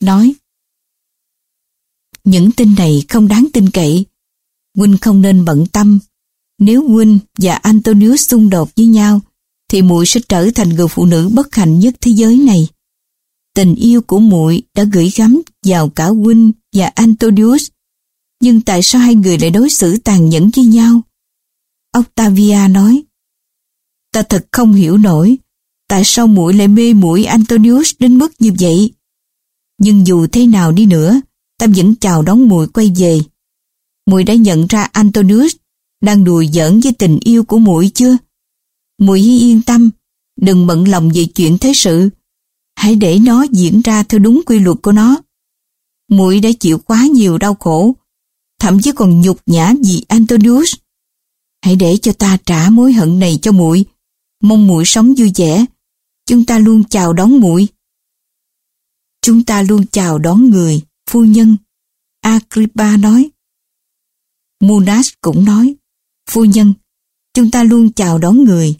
nói Những tin này không đáng tin cậy. Huynh không nên bận tâm. Nếu Huynh và Antonius xung đột với nhau, thì muội sẽ trở thành người phụ nữ bất hạnh nhất thế giới này. Tình yêu của muội đã gửi gắm vào cả Huynh và Antonius. Nhưng tại sao hai người lại đối xử tàn nhẫn với nhau? Octavia nói, Ta thật không hiểu nổi, tại sao muội lại mê muội Antonius đến mức như vậy? Nhưng dù thế nào đi nữa, Tâm vẫn chào đón Mùi quay về. Mùi đã nhận ra Antonius đang đùa giỡn với tình yêu của Mùi chưa? Mùi hy yên tâm, đừng bận lòng về chuyện thế sự. Hãy để nó diễn ra theo đúng quy luật của nó. Mùi đã chịu quá nhiều đau khổ, thậm chí còn nhục nhã vì Antonius. Hãy để cho ta trả mối hận này cho muội mong muội sống vui vẻ. Chúng ta luôn chào đón muội. Chúng ta luôn chào đón người, phu nhân. Agrippa nói. Munas cũng nói, phu nhân, chúng ta luôn chào đón người.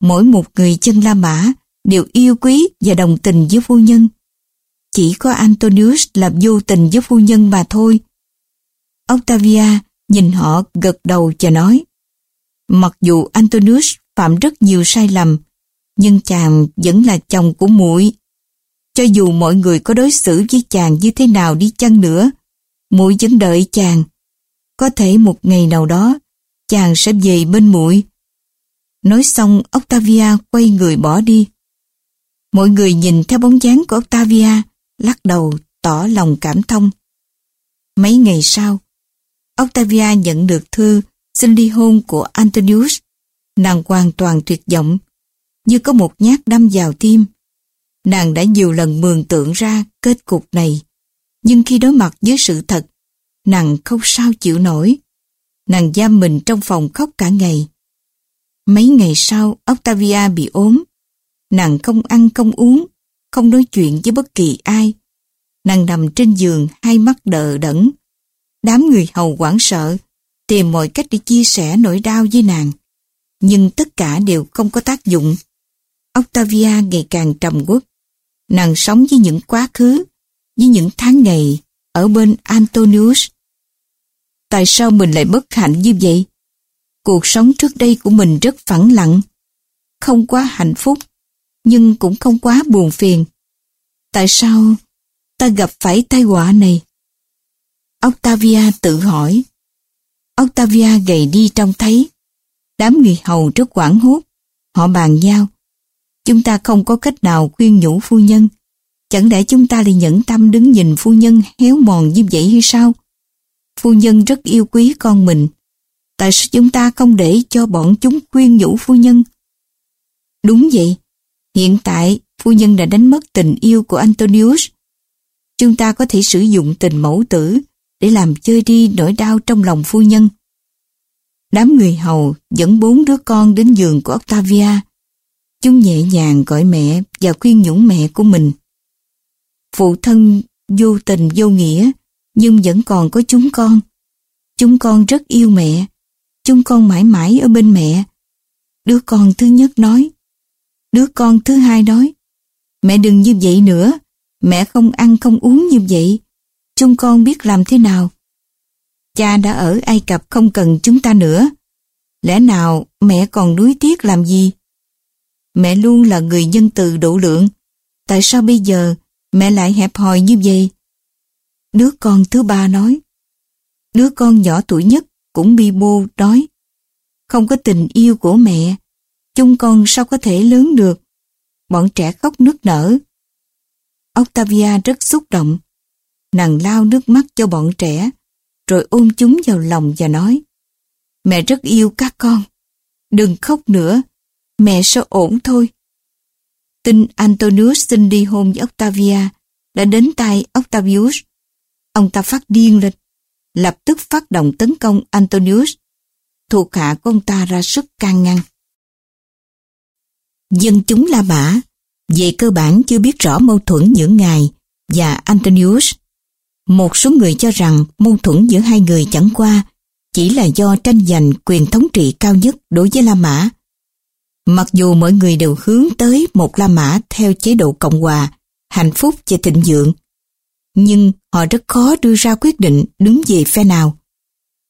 Mỗi một người chân La Mã đều yêu quý và đồng tình với phu nhân. Chỉ có Antonius là vô tình với phu nhân mà thôi. Octavia nhìn họ gật đầu và nói, mặc dù Antonius phạm rất nhiều sai lầm, nhưng chàng vẫn là chồng của muội. Cho dù mọi người có đối xử với chàng như thế nào đi chăng nữa, muội vẫn đợi chàng. Có thể một ngày nào đó, chàng sẽ về bên muội. Nói xong, Octavia quay người bỏ đi. Mọi người nhìn theo bóng dáng của Octavia, lắc đầu, tỏ lòng cảm thông. Mấy ngày sau, Octavia nhận được thư xin ly hôn của Antonius. Nàng hoàn toàn tuyệt vọng, như có một nhát đâm vào tim. Nàng đã nhiều lần mường tượng ra kết cục này, nhưng khi đối mặt với sự thật, nàng không sao chịu nổi. Nàng giam mình trong phòng khóc cả ngày. Mấy ngày sau, Octavia bị ốm. Nàng không ăn không uống, không nói chuyện với bất kỳ ai. Nàng nằm trên giường hai mắt đờ đẫn. Đám người hầu hoảng sợ, tìm mọi cách để chia sẻ nỗi đau với nàng nhưng tất cả đều không có tác dụng. Octavia ngày càng trầm uất. Nàng sống với những quá khứ, với những tháng ngày ở bên Antonius. Tại sao mình lại bất hạnh như vậy? Cuộc sống trước đây của mình rất phẳng lặng, không quá hạnh phúc, nhưng cũng không quá buồn phiền. Tại sao ta gặp phải tai họa này? Octavia tự hỏi. Octavia gầy đi trong thấy. Đám người hầu rất quảng hốt. Họ bàn nhau. Chúng ta không có cách nào khuyên nhủ phu nhân. Chẳng lẽ chúng ta lại nhẫn tâm đứng nhìn phu nhân héo mòn như vậy hay sao? Phu nhân rất yêu quý con mình. Tại sao chúng ta không để cho bọn chúng khuyên nhủ phu nhân? Đúng vậy. Hiện tại, phu nhân đã đánh mất tình yêu của Antonius. Chúng ta có thể sử dụng tình mẫu tử để làm chơi đi nỗi đau trong lòng phu nhân. Đám người hầu dẫn bốn đứa con đến giường của Octavia. Chúng nhẹ nhàng gọi mẹ và khuyên nhủ mẹ của mình. Phụ thân vô tình vô nghĩa, nhưng vẫn còn có chúng con. Chúng con rất yêu mẹ. Chúng con mãi mãi ở bên mẹ. Đứa con thứ nhất nói. Đứa con thứ hai nói. Mẹ đừng như vậy nữa. Mẹ không ăn không uống như vậy. Chúng con biết làm thế nào. Cha đã ở Ai Cập không cần chúng ta nữa. Lẽ nào mẹ còn đuối tiếc làm gì? Mẹ luôn là người nhân từ độ lượng. Tại sao bây giờ mẹ lại hẹp hòi như vậy? Đứa con thứ ba nói. Đứa con nhỏ tuổi nhất cũng bi bô nói. Không có tình yêu của mẹ, chung con sao có thể lớn được? Bọn trẻ khóc nức nở. Octavia rất xúc động. Nàng lao nước mắt cho bọn trẻ, rồi ôm chúng vào lòng và nói Mẹ rất yêu các con. Đừng khóc nữa, mẹ sẽ ổn thôi. Tin Antonius xin đi hôn với Octavia đã đến tay Octavius. Ông ta phát điên lên, lập tức phát động tấn công Antonius. Thuộc hạ của ông ta ra sức can ngăn. Dân chúng La Mã về cơ bản chưa biết rõ mâu thuẫn giữa ngài và Antonius. Một số người cho rằng mâu thuẫn giữa hai người chẳng qua chỉ là do tranh giành quyền thống trị cao nhất đối với La Mã. Mặc dù mọi người đều hướng tới một La Mã theo chế độ Cộng hòa, hạnh phúc và thịnh vượng, nhưng họ rất khó đưa ra quyết định đứng về phe nào.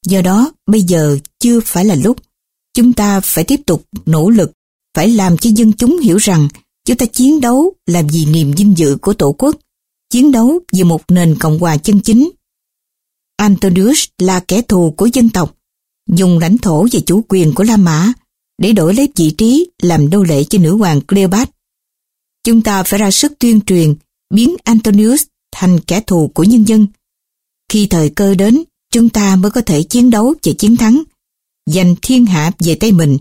Do đó, bây giờ chưa phải là lúc. Chúng ta phải tiếp tục nỗ lực, phải làm cho dân chúng hiểu rằng chúng ta chiến đấu làm vì niềm vinh dự của Tổ quốc, chiến đấu vì một nền Cộng hòa chân chính. Antonius là kẻ thù của dân tộc, dùng lãnh thổ và chủ quyền của La Mã để đổi lấy vị trí làm đô lệ cho nữ hoàng Cleopatra. Chúng ta phải ra sức tuyên truyền biến Antonius thành kẻ thù của nhân dân. Khi thời cơ đến, chúng ta mới có thể chiến đấu và chiến thắng, giành thiên hạ về tay mình.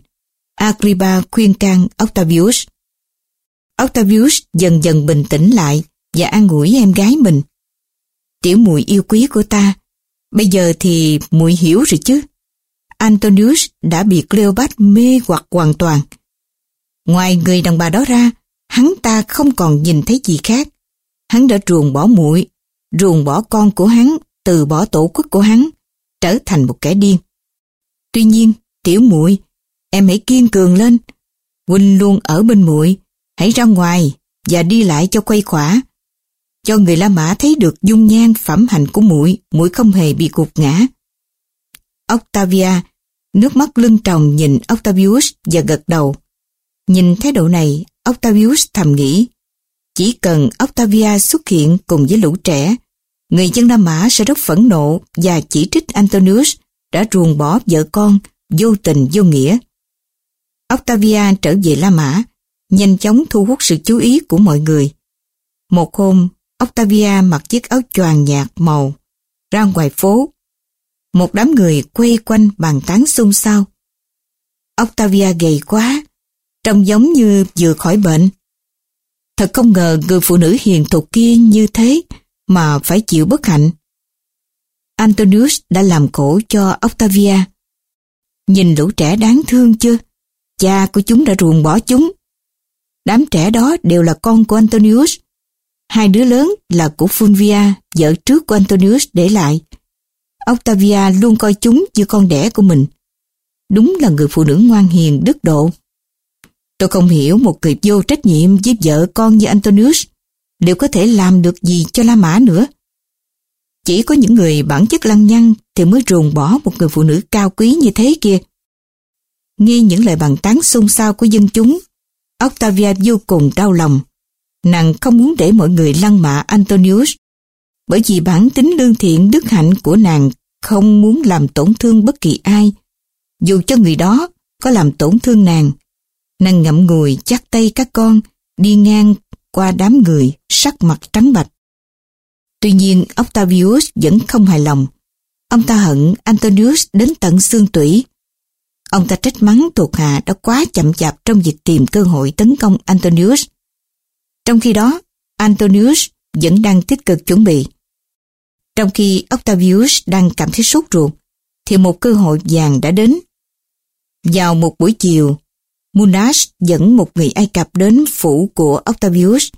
Agrippa khuyên can Octavius. Octavius dần dần bình tĩnh lại và an ủi em gái mình. Tiểu muội yêu quý của ta, bây giờ thì muội hiểu rồi chứ. Antonius đã bị Cleopat mê hoặc hoàn toàn. Ngoài người đàn bà đó ra, hắn ta không còn nhìn thấy gì khác. Hắn đã ruồng bỏ muội, ruồng bỏ con của hắn, từ bỏ tổ quốc của hắn, trở thành một kẻ điên. Tuy nhiên, tiểu muội, em hãy kiên cường lên. Huynh luôn ở bên muội, hãy ra ngoài và đi lại cho quay khỏa. Cho người La Mã thấy được dung nhan phẩm hạnh của muội, muội không hề bị gục ngã. Octavia, nước mắt lưng tròng nhìn Octavius và gật đầu. Nhìn thái độ này, Octavius thầm nghĩ, chỉ cần Octavia xuất hiện cùng với lũ trẻ, người dân La Mã sẽ rất phẫn nộ và chỉ trích Antonius đã ruồng bỏ vợ con, vô tình vô nghĩa. Octavia trở về La Mã, nhanh chóng thu hút sự chú ý của mọi người. Một hôm, Octavia mặc chiếc áo choàng nhạt màu, ra ngoài phố. Một đám người quay quanh bàn tán xung sao. Octavia gầy quá, trông giống như vừa khỏi bệnh. Thật không ngờ người phụ nữ hiền thục kia như thế mà phải chịu bất hạnh. Antonius đã làm cổ cho Octavia. Nhìn lũ trẻ đáng thương chưa? Cha của chúng đã ruồng bỏ chúng. Đám trẻ đó đều là con của Antonius. Hai đứa lớn là của Fulvia, vợ trước của Antonius để lại. Octavia luôn coi chúng như con đẻ của mình. Đúng là người phụ nữ ngoan hiền, đức độ. Tôi không hiểu một người vô trách nhiệm với vợ con như Antonius liệu có thể làm được gì cho La Mã nữa. Chỉ có những người bản chất lăng nhăng thì mới ruồng bỏ một người phụ nữ cao quý như thế kia. Nghe những lời bàn tán xôn xao của dân chúng, Octavia vô cùng đau lòng. Nàng không muốn để mọi người lăng mạ Antonius, bởi vì bản tính lương thiện đức hạnh của nàng không muốn làm tổn thương bất kỳ ai, dù cho người đó có làm tổn thương nàng. Nàng ngậm ngùi chắc tay các con, đi ngang qua đám người, sắc mặt trắng bạch. Tuy nhiên, Octavius vẫn không hài lòng. Ông ta hận Antonius đến tận xương tủy. Ông ta trách mắng thuộc hạ đã quá chậm chạp trong việc tìm cơ hội tấn công Antonius. Trong khi đó, Antonius vẫn đang tích cực chuẩn bị. Trong khi Octavius đang cảm thấy sốt ruột, thì một cơ hội vàng đã đến. Vào một buổi chiều, Munas dẫn một người Ai Cập đến phủ của Octavius.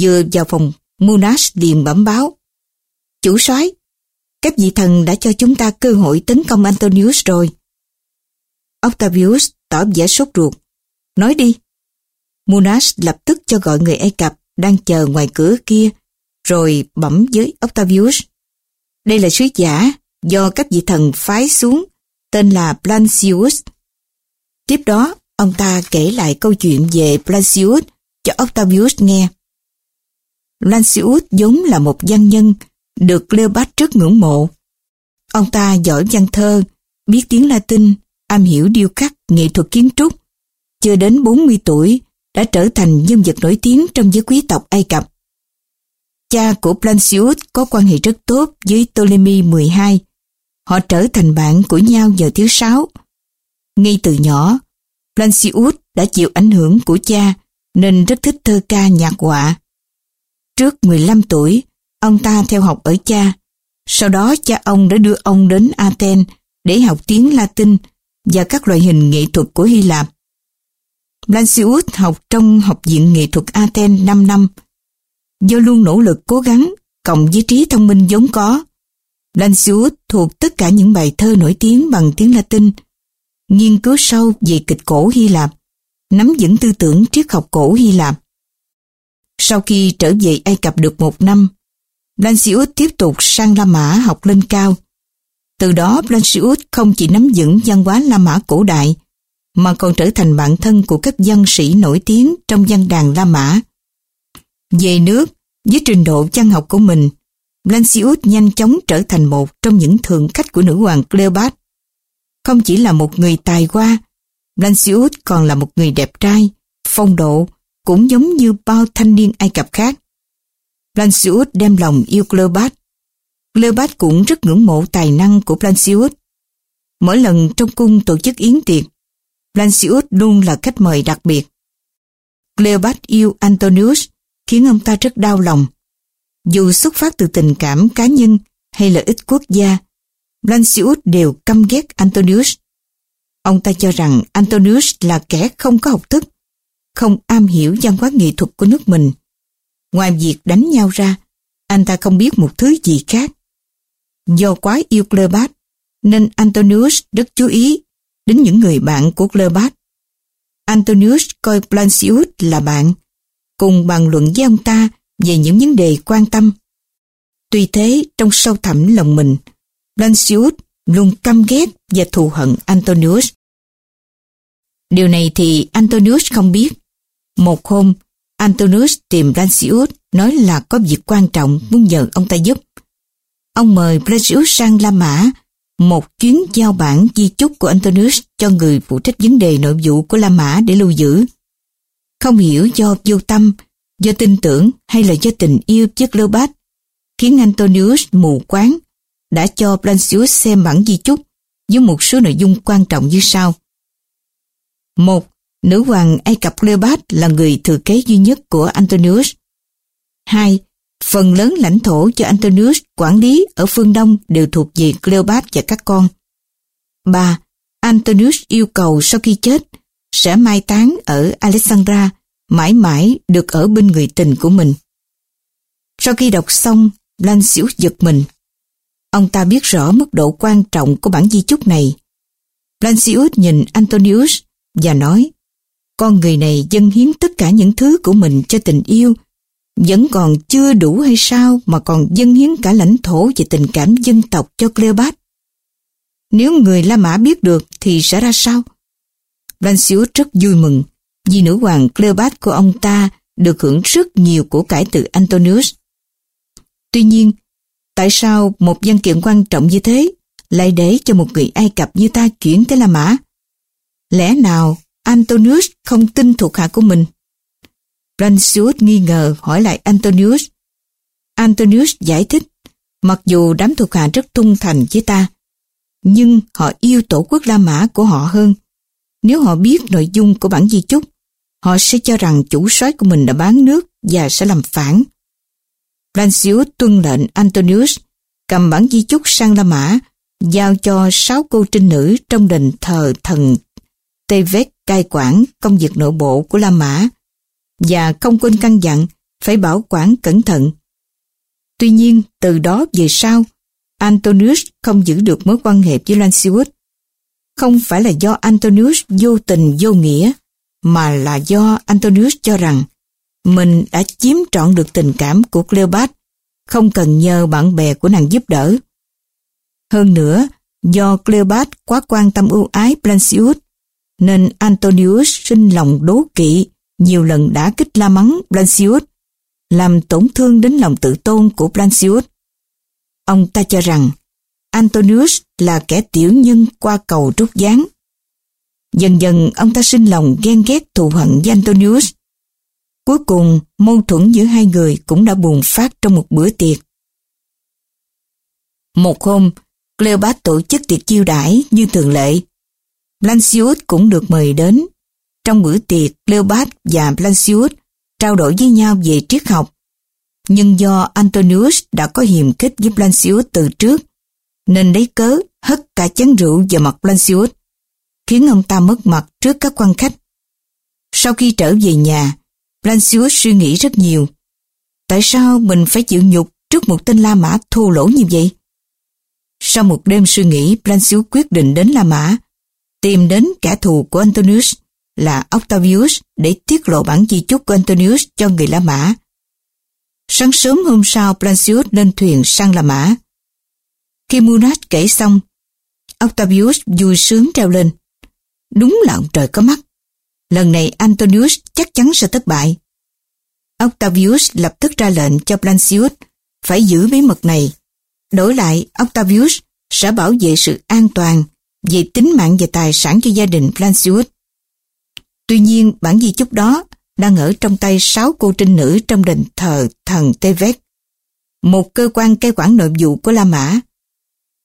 Vừa vào phòng, Munas liền bẩm báo. Chủ soái, các vị thần đã cho chúng ta cơ hội tấn công Antonius rồi. Octavius tỏ vẻ sốt ruột. Nói đi. Munas lập tức cho gọi người Ai Cập đang chờ ngoài cửa kia, rồi bẩm với Octavius. Đây là sứ giả do các vị thần phái xuống, tên là Plancius. Tiếp đó, Ông ta kể lại câu chuyện về Plancius cho Octavius nghe. Plancius vốn là một văn nhân, được Cleopatra rất ngưỡng mộ. Ông ta giỏi văn thơ, biết tiếng Latin, am hiểu điêu khắc, nghệ thuật kiến trúc. Chưa đến 40 tuổi, đã trở thành nhân vật nổi tiếng trong giới quý tộc Ai Cập. Cha của Plancius có quan hệ rất tốt với Ptolemy 12. Họ trở thành bạn của nhau giờ thứ sáu. Ngay từ nhỏ, Plancius đã chịu ảnh hưởng của cha nên rất thích thơ ca nhạc họa. Trước 15 tuổi, ông ta theo học ở cha. Sau đó cha ông đã đưa ông đến Athens để học tiếng Latin và các loại hình nghệ thuật của Hy Lạp. Plancius học trong Học viện Nghệ thuật Athens 5 năm. Do luôn nỗ lực cố gắng, cộng với trí thông minh vốn có, Plancius thuộc tất cả những bài thơ nổi tiếng bằng tiếng Latin nghiên cứu sâu về kịch cổ Hy Lạp, nắm vững tư tưởng triết học cổ Hy Lạp. Sau khi trở về Ai Cập được một năm, Blancius tiếp tục sang La Mã học lên cao. Từ đó Blancius không chỉ nắm vững văn hóa La Mã cổ đại, mà còn trở thành bạn thân của các văn sĩ nổi tiếng trong văn đàn La Mã. Về nước, với trình độ văn học của mình, Blancius nhanh chóng trở thành một trong những thượng khách của nữ hoàng Cleopatra. Không chỉ là một người tài hoa, Blancius còn là một người đẹp trai, phong độ, cũng giống như bao thanh niên Ai Cập khác. Blancius đem lòng yêu Cleopatra. Cleopatra cũng rất ngưỡng mộ tài năng của Blancius. Mỗi lần trong cung tổ chức yến tiệc, Blancius luôn là khách mời đặc biệt. Cleopatra yêu Antonius khiến ông ta rất đau lòng. Dù xuất phát từ tình cảm cá nhân hay lợi ích quốc gia, Blancius đều căm ghét Antonius. Ông ta cho rằng Antonius là kẻ không có học thức, không am hiểu văn hóa nghệ thuật của nước mình. Ngoài việc đánh nhau ra, anh ta không biết một thứ gì khác. Do quá yêu Cleopatra, nên Antonius rất chú ý đến những người bạn của Cleopatra. Antonius coi Plancius là bạn, cùng bàn luận với ông ta về những vấn đề quan tâm. Tuy thế, trong sâu thẳm lòng mình, Plancius luôn căm ghét và thù hận Antonius. Điều này thì Antonius không biết. Một hôm, Antonius tìm Plancius nói là có việc quan trọng muốn nhờ ông ta giúp. Ông mời Plancius sang La Mã một chuyến giao bản di chúc của Antonius cho người phụ trách vấn đề nội vụ của La Mã để lưu giữ. Không hiểu do vô tâm, do tin tưởng hay là do tình yêu chết lơ bát khiến Antonius mù quáng, đã cho Plancius xem bản di chúc với một số nội dung quan trọng như sau. Một, nữ hoàng Ai Cập Cleopatra là người thừa kế duy nhất của Antonius. Hai, Phần lớn lãnh thổ cho Antonius quản lý ở phương Đông đều thuộc về Cleopatra và các con. 3. Antonius yêu cầu sau khi chết sẽ mai táng ở Alexandra mãi mãi được ở bên người tình của mình. Sau khi đọc xong, Lancius giật mình. Ông ta biết rõ mức độ quan trọng của bản di chúc này. Lancius nhìn Antonius và nói con người này dâng hiến tất cả những thứ của mình cho tình yêu vẫn còn chưa đủ hay sao mà còn dâng hiến cả lãnh thổ và tình cảm dân tộc cho Cleopat. Nếu người La Mã biết được thì sẽ ra sao? Lancius rất vui mừng vì nữ hoàng Cleopatra của ông ta được hưởng rất nhiều của cải từ Antonius. Tuy nhiên, tại sao một văn kiện quan trọng như thế lại để cho một người Ai Cập như ta chuyển tới La Mã? Lẽ nào Antonius không tin thuộc hạ của mình? Lancius nghi ngờ hỏi lại Antonius. Antonius giải thích, mặc dù đám thuộc hạ rất trung thành với ta, nhưng họ yêu tổ quốc La Mã của họ hơn. Nếu họ biết nội dung của bản di chúc, họ sẽ cho rằng chủ soái của mình đã bán nước và sẽ làm phản. Francius tuân lệnh Antonius cầm bản di chúc sang La Mã, giao cho sáu cô trinh nữ trong đền thờ thần Tevez cai quản công việc nội bộ của La Mã và không quên căn dặn phải bảo quản cẩn thận. Tuy nhiên, từ đó về sau, Antonius không giữ được mối quan hệ với Lancius. Không phải là do Antonius vô tình vô nghĩa, mà là do Antonius cho rằng mình đã chiếm trọn được tình cảm của Cleopat không cần nhờ bạn bè của nàng giúp đỡ. Hơn nữa, do Cleopat quá quan tâm ưu ái Plancius, nên Antonius sinh lòng đố kỵ nhiều lần đã kích la mắng Blancius, làm tổn thương đến lòng tự tôn của Blancius. Ông ta cho rằng Antonius là kẻ tiểu nhân qua cầu trút gián. Dần dần ông ta sinh lòng ghen ghét thù hận với Antonius. Cuối cùng, mâu thuẫn giữa hai người cũng đã bùng phát trong một bữa tiệc. Một hôm, Cleopatra tổ chức tiệc chiêu đãi như thường lệ. Blancius cũng được mời đến trong bữa tiệc, Cleopatra và Blancius trao đổi với nhau về triết học. Nhưng do Antonius đã có hiềm khích với Blancius từ trước, nên lấy cớ hất cả chén rượu vào mặt Plancius, khiến ông ta mất mặt trước các quan khách. Sau khi trở về nhà, Plancius suy nghĩ rất nhiều. Tại sao mình phải chịu nhục trước một tên La Mã thô lỗ như vậy? Sau một đêm suy nghĩ, Plancius quyết định đến La Mã, tìm đến kẻ thù của Antonius là Octavius để tiết lộ bản di chúc của Antonius cho người La Mã. Sáng sớm hôm sau Plancius lên thuyền sang La Mã. Khi Murat kể xong, Octavius vui sướng treo lên. Đúng là ông trời có mắt. Lần này Antonius chắc chắn sẽ thất bại. Octavius lập tức ra lệnh cho Plancius phải giữ bí mật này. Đổi lại, Octavius sẽ bảo vệ sự an toàn về tính mạng và tài sản cho gia đình Plancius. Tuy nhiên, bản di chúc đó đang ở trong tay sáu cô trinh nữ trong đền thờ thần Tevet, một cơ quan cai quản nội vụ của La Mã.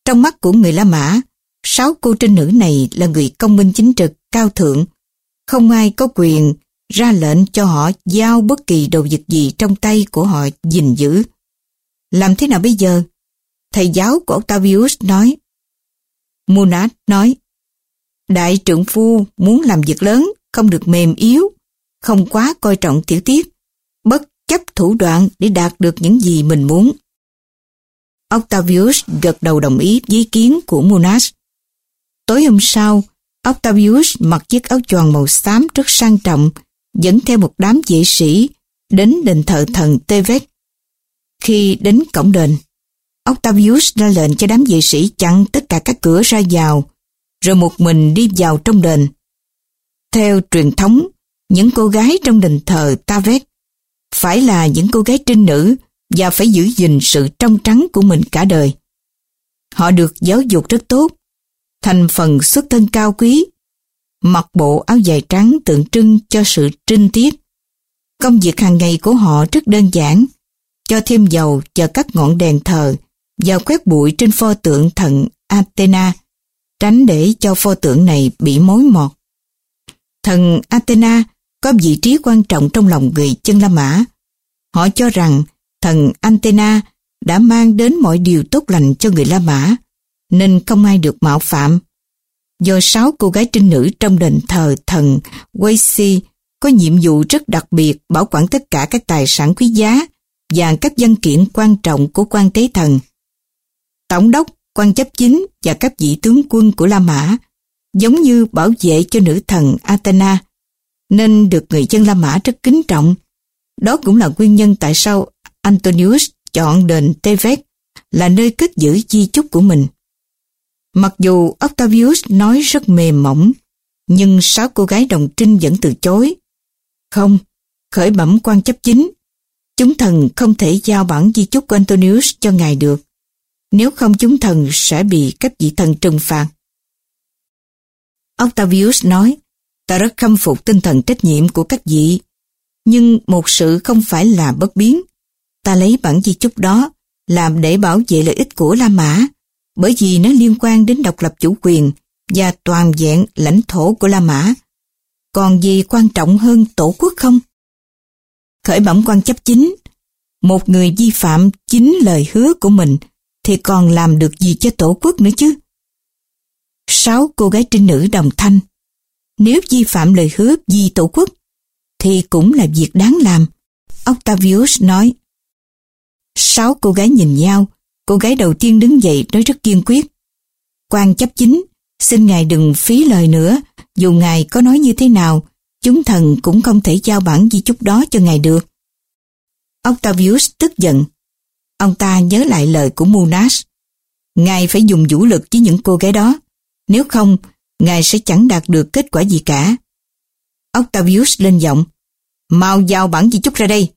Trong mắt của người La Mã, sáu cô trinh nữ này là người công minh chính trực, cao thượng. Không ai có quyền ra lệnh cho họ giao bất kỳ đồ vật gì trong tay của họ gìn giữ. Làm thế nào bây giờ? Thầy giáo của Octavius nói. Munat nói, Đại trưởng phu muốn làm việc lớn, không được mềm yếu, không quá coi trọng tiểu tiết, bất chấp thủ đoạn để đạt được những gì mình muốn. Octavius gật đầu đồng ý với ý kiến của Munas. Tối hôm sau, Octavius mặc chiếc áo choàng màu xám rất sang trọng, dẫn theo một đám vệ sĩ đến đền thờ thần Tevet. Khi đến cổng đền, Octavius ra lệnh cho đám vệ sĩ chặn tất cả các cửa ra vào, rồi một mình đi vào trong đền. Theo truyền thống, những cô gái trong đền thờ Tavet phải là những cô gái trinh nữ và phải giữ gìn sự trong trắng của mình cả đời. Họ được giáo dục rất tốt, thành phần xuất thân cao quý, mặc bộ áo dài trắng tượng trưng cho sự trinh tiết. Công việc hàng ngày của họ rất đơn giản, cho thêm dầu cho các ngọn đèn thờ và quét bụi trên pho tượng thần Athena, tránh để cho pho tượng này bị mối mọt. Thần Athena có vị trí quan trọng trong lòng người chân La Mã. Họ cho rằng thần Antena đã mang đến mọi điều tốt lành cho người La Mã, nên không ai được mạo phạm. Do sáu cô gái trinh nữ trong đền thờ thần Waisi có nhiệm vụ rất đặc biệt bảo quản tất cả các tài sản quý giá và các văn kiện quan trọng của quan tế thần. Tổng đốc, quan chấp chính và các vị tướng quân của La Mã giống như bảo vệ cho nữ thần Athena nên được người dân La Mã rất kính trọng. Đó cũng là nguyên nhân tại sao Antonius chọn đền Tevet là nơi cất giữ di chúc của mình. Mặc dù Octavius nói rất mềm mỏng, nhưng sáu cô gái đồng trinh vẫn từ chối. Không, khởi bẩm quan chấp chính, chúng thần không thể giao bản di chúc của Antonius cho ngài được. Nếu không chúng thần sẽ bị các vị thần trừng phạt. Octavius nói, ta rất khâm phục tinh thần trách nhiệm của các vị, nhưng một sự không phải là bất biến. Ta lấy bản di chúc đó làm để bảo vệ lợi ích của La Mã, bởi vì nó liên quan đến độc lập chủ quyền và toàn vẹn lãnh thổ của La Mã. Còn gì quan trọng hơn tổ quốc không? Khởi bẩm quan chấp chính, một người vi phạm chính lời hứa của mình thì còn làm được gì cho tổ quốc nữa chứ? Sáu cô gái trinh nữ đồng thanh. Nếu vi phạm lời hứa vì tổ quốc, thì cũng là việc đáng làm. Octavius nói. Sáu cô gái nhìn nhau, cô gái đầu tiên đứng dậy nói rất kiên quyết. quan chấp chính, xin ngài đừng phí lời nữa, dù ngài có nói như thế nào, chúng thần cũng không thể giao bản di chúc đó cho ngài được. Octavius tức giận. Ông ta nhớ lại lời của Munas. Ngài phải dùng vũ lực với những cô gái đó. Nếu không, Ngài sẽ chẳng đạt được kết quả gì cả. Octavius lên giọng. Mau giao bản di chúc ra đây.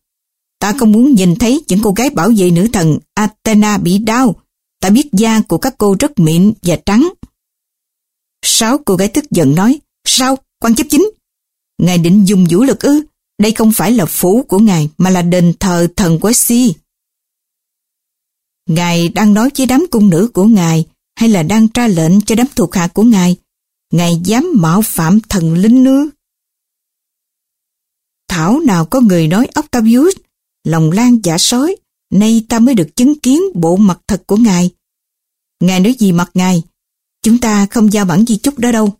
Ta không muốn nhìn thấy những cô gái bảo vệ nữ thần Athena bị đau. Ta biết da của các cô rất mịn và trắng. Sáu cô gái tức giận nói. Sao? quan chấp chính. Ngài định dùng vũ lực ư? Đây không phải là phủ của ngài mà là đền thờ thần quái si. Ngài đang nói với đám cung nữ của ngài hay là đang tra lệnh cho đám thuộc hạ của ngài? Ngài dám mạo phạm thần linh nữa. Thảo nào có người nói Octavius, lòng lan giả sói, nay ta mới được chứng kiến bộ mặt thật của ngài. Ngài nói gì mặt ngài? Chúng ta không giao bản di chúc đó đâu.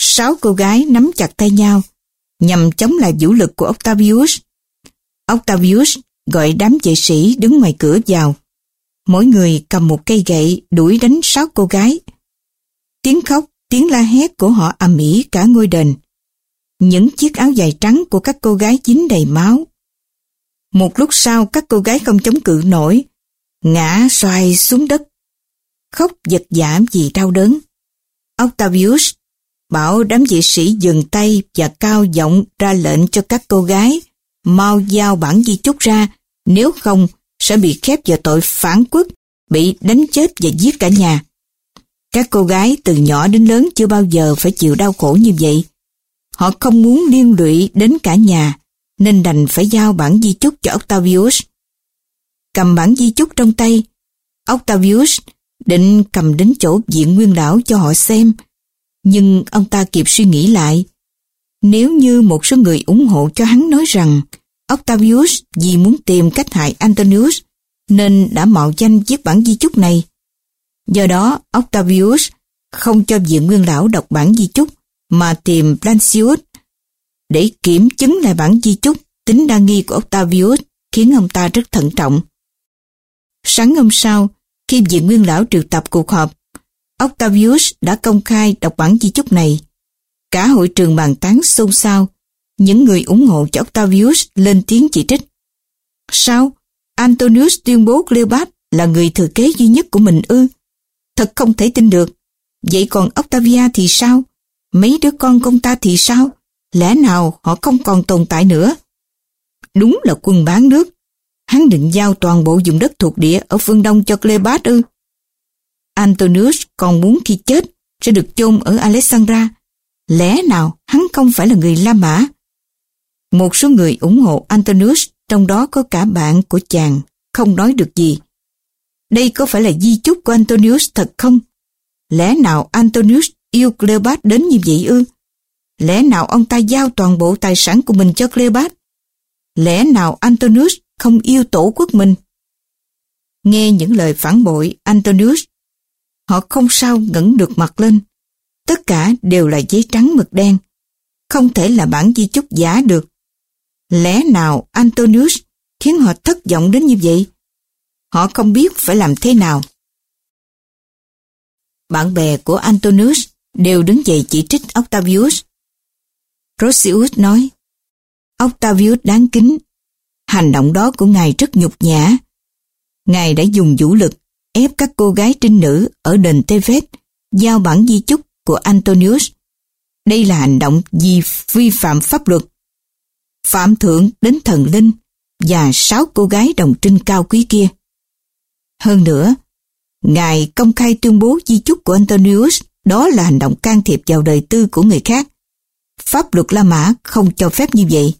Sáu cô gái nắm chặt tay nhau, nhằm chống lại vũ lực của Octavius. Octavius gọi đám vệ sĩ đứng ngoài cửa vào. Mỗi người cầm một cây gậy đuổi đánh sáu cô gái. Tiếng khóc, tiếng la hét của họ ầm ĩ cả ngôi đền những chiếc áo dài trắng của các cô gái dính đầy máu. Một lúc sau các cô gái không chống cự nổi, ngã xoay xuống đất, khóc giật giảm vì đau đớn. Octavius bảo đám vệ sĩ dừng tay và cao giọng ra lệnh cho các cô gái mau giao bản di chúc ra, nếu không sẽ bị khép vào tội phản quốc, bị đánh chết và giết cả nhà. Các cô gái từ nhỏ đến lớn chưa bao giờ phải chịu đau khổ như vậy. Họ không muốn liên lụy đến cả nhà, nên đành phải giao bản di chúc cho Octavius. Cầm bản di chúc trong tay, Octavius định cầm đến chỗ diện nguyên lão cho họ xem. Nhưng ông ta kịp suy nghĩ lại. Nếu như một số người ủng hộ cho hắn nói rằng Octavius vì muốn tìm cách hại Antonius nên đã mạo danh viết bản di chúc này. Do đó, Octavius không cho diện nguyên lão đọc bản di chúc mà tìm Plancius để kiểm chứng lại bản di chúc tính đa nghi của Octavius khiến ông ta rất thận trọng. Sáng hôm sau, khi viện nguyên lão triệu tập cuộc họp, Octavius đã công khai đọc bản di chúc này. Cả hội trường bàn tán xôn xao, những người ủng hộ cho Octavius lên tiếng chỉ trích. Sao? Antonius tuyên bố Cleopat là người thừa kế duy nhất của mình ư? Thật không thể tin được. Vậy còn Octavia thì sao? Mấy đứa con công ta thì sao? Lẽ nào họ không còn tồn tại nữa? Đúng là quân bán nước. Hắn định giao toàn bộ vùng đất thuộc địa ở phương Đông cho Cleopat ư? Antonius còn muốn khi chết sẽ được chôn ở Alexandra. Lẽ nào hắn không phải là người La Mã? Một số người ủng hộ Antonius, trong đó có cả bạn của chàng, không nói được gì. Đây có phải là di chúc của Antonius thật không? Lẽ nào Antonius yêu Cleopat đến như vậy ư? Lẽ nào ông ta giao toàn bộ tài sản của mình cho Cleopat? Lẽ nào Antonius không yêu tổ quốc mình? Nghe những lời phản bội Antonius, họ không sao ngẩng được mặt lên. Tất cả đều là giấy trắng mực đen. Không thể là bản di chúc giả được. Lẽ nào Antonius khiến họ thất vọng đến như vậy? Họ không biết phải làm thế nào. Bạn bè của Antonius đều đứng dậy chỉ trích Octavius. Rosius nói, Octavius đáng kính, hành động đó của ngài rất nhục nhã. Ngài đã dùng vũ lực ép các cô gái trinh nữ ở đền Tevet giao bản di chúc của Antonius. Đây là hành động gì vi phạm pháp luật Phạm Thượng đến thần linh và sáu cô gái đồng trinh cao quý kia. Hơn nữa, Ngài công khai tuyên bố di chúc của Antonius đó là hành động can thiệp vào đời tư của người khác. Pháp luật La Mã không cho phép như vậy.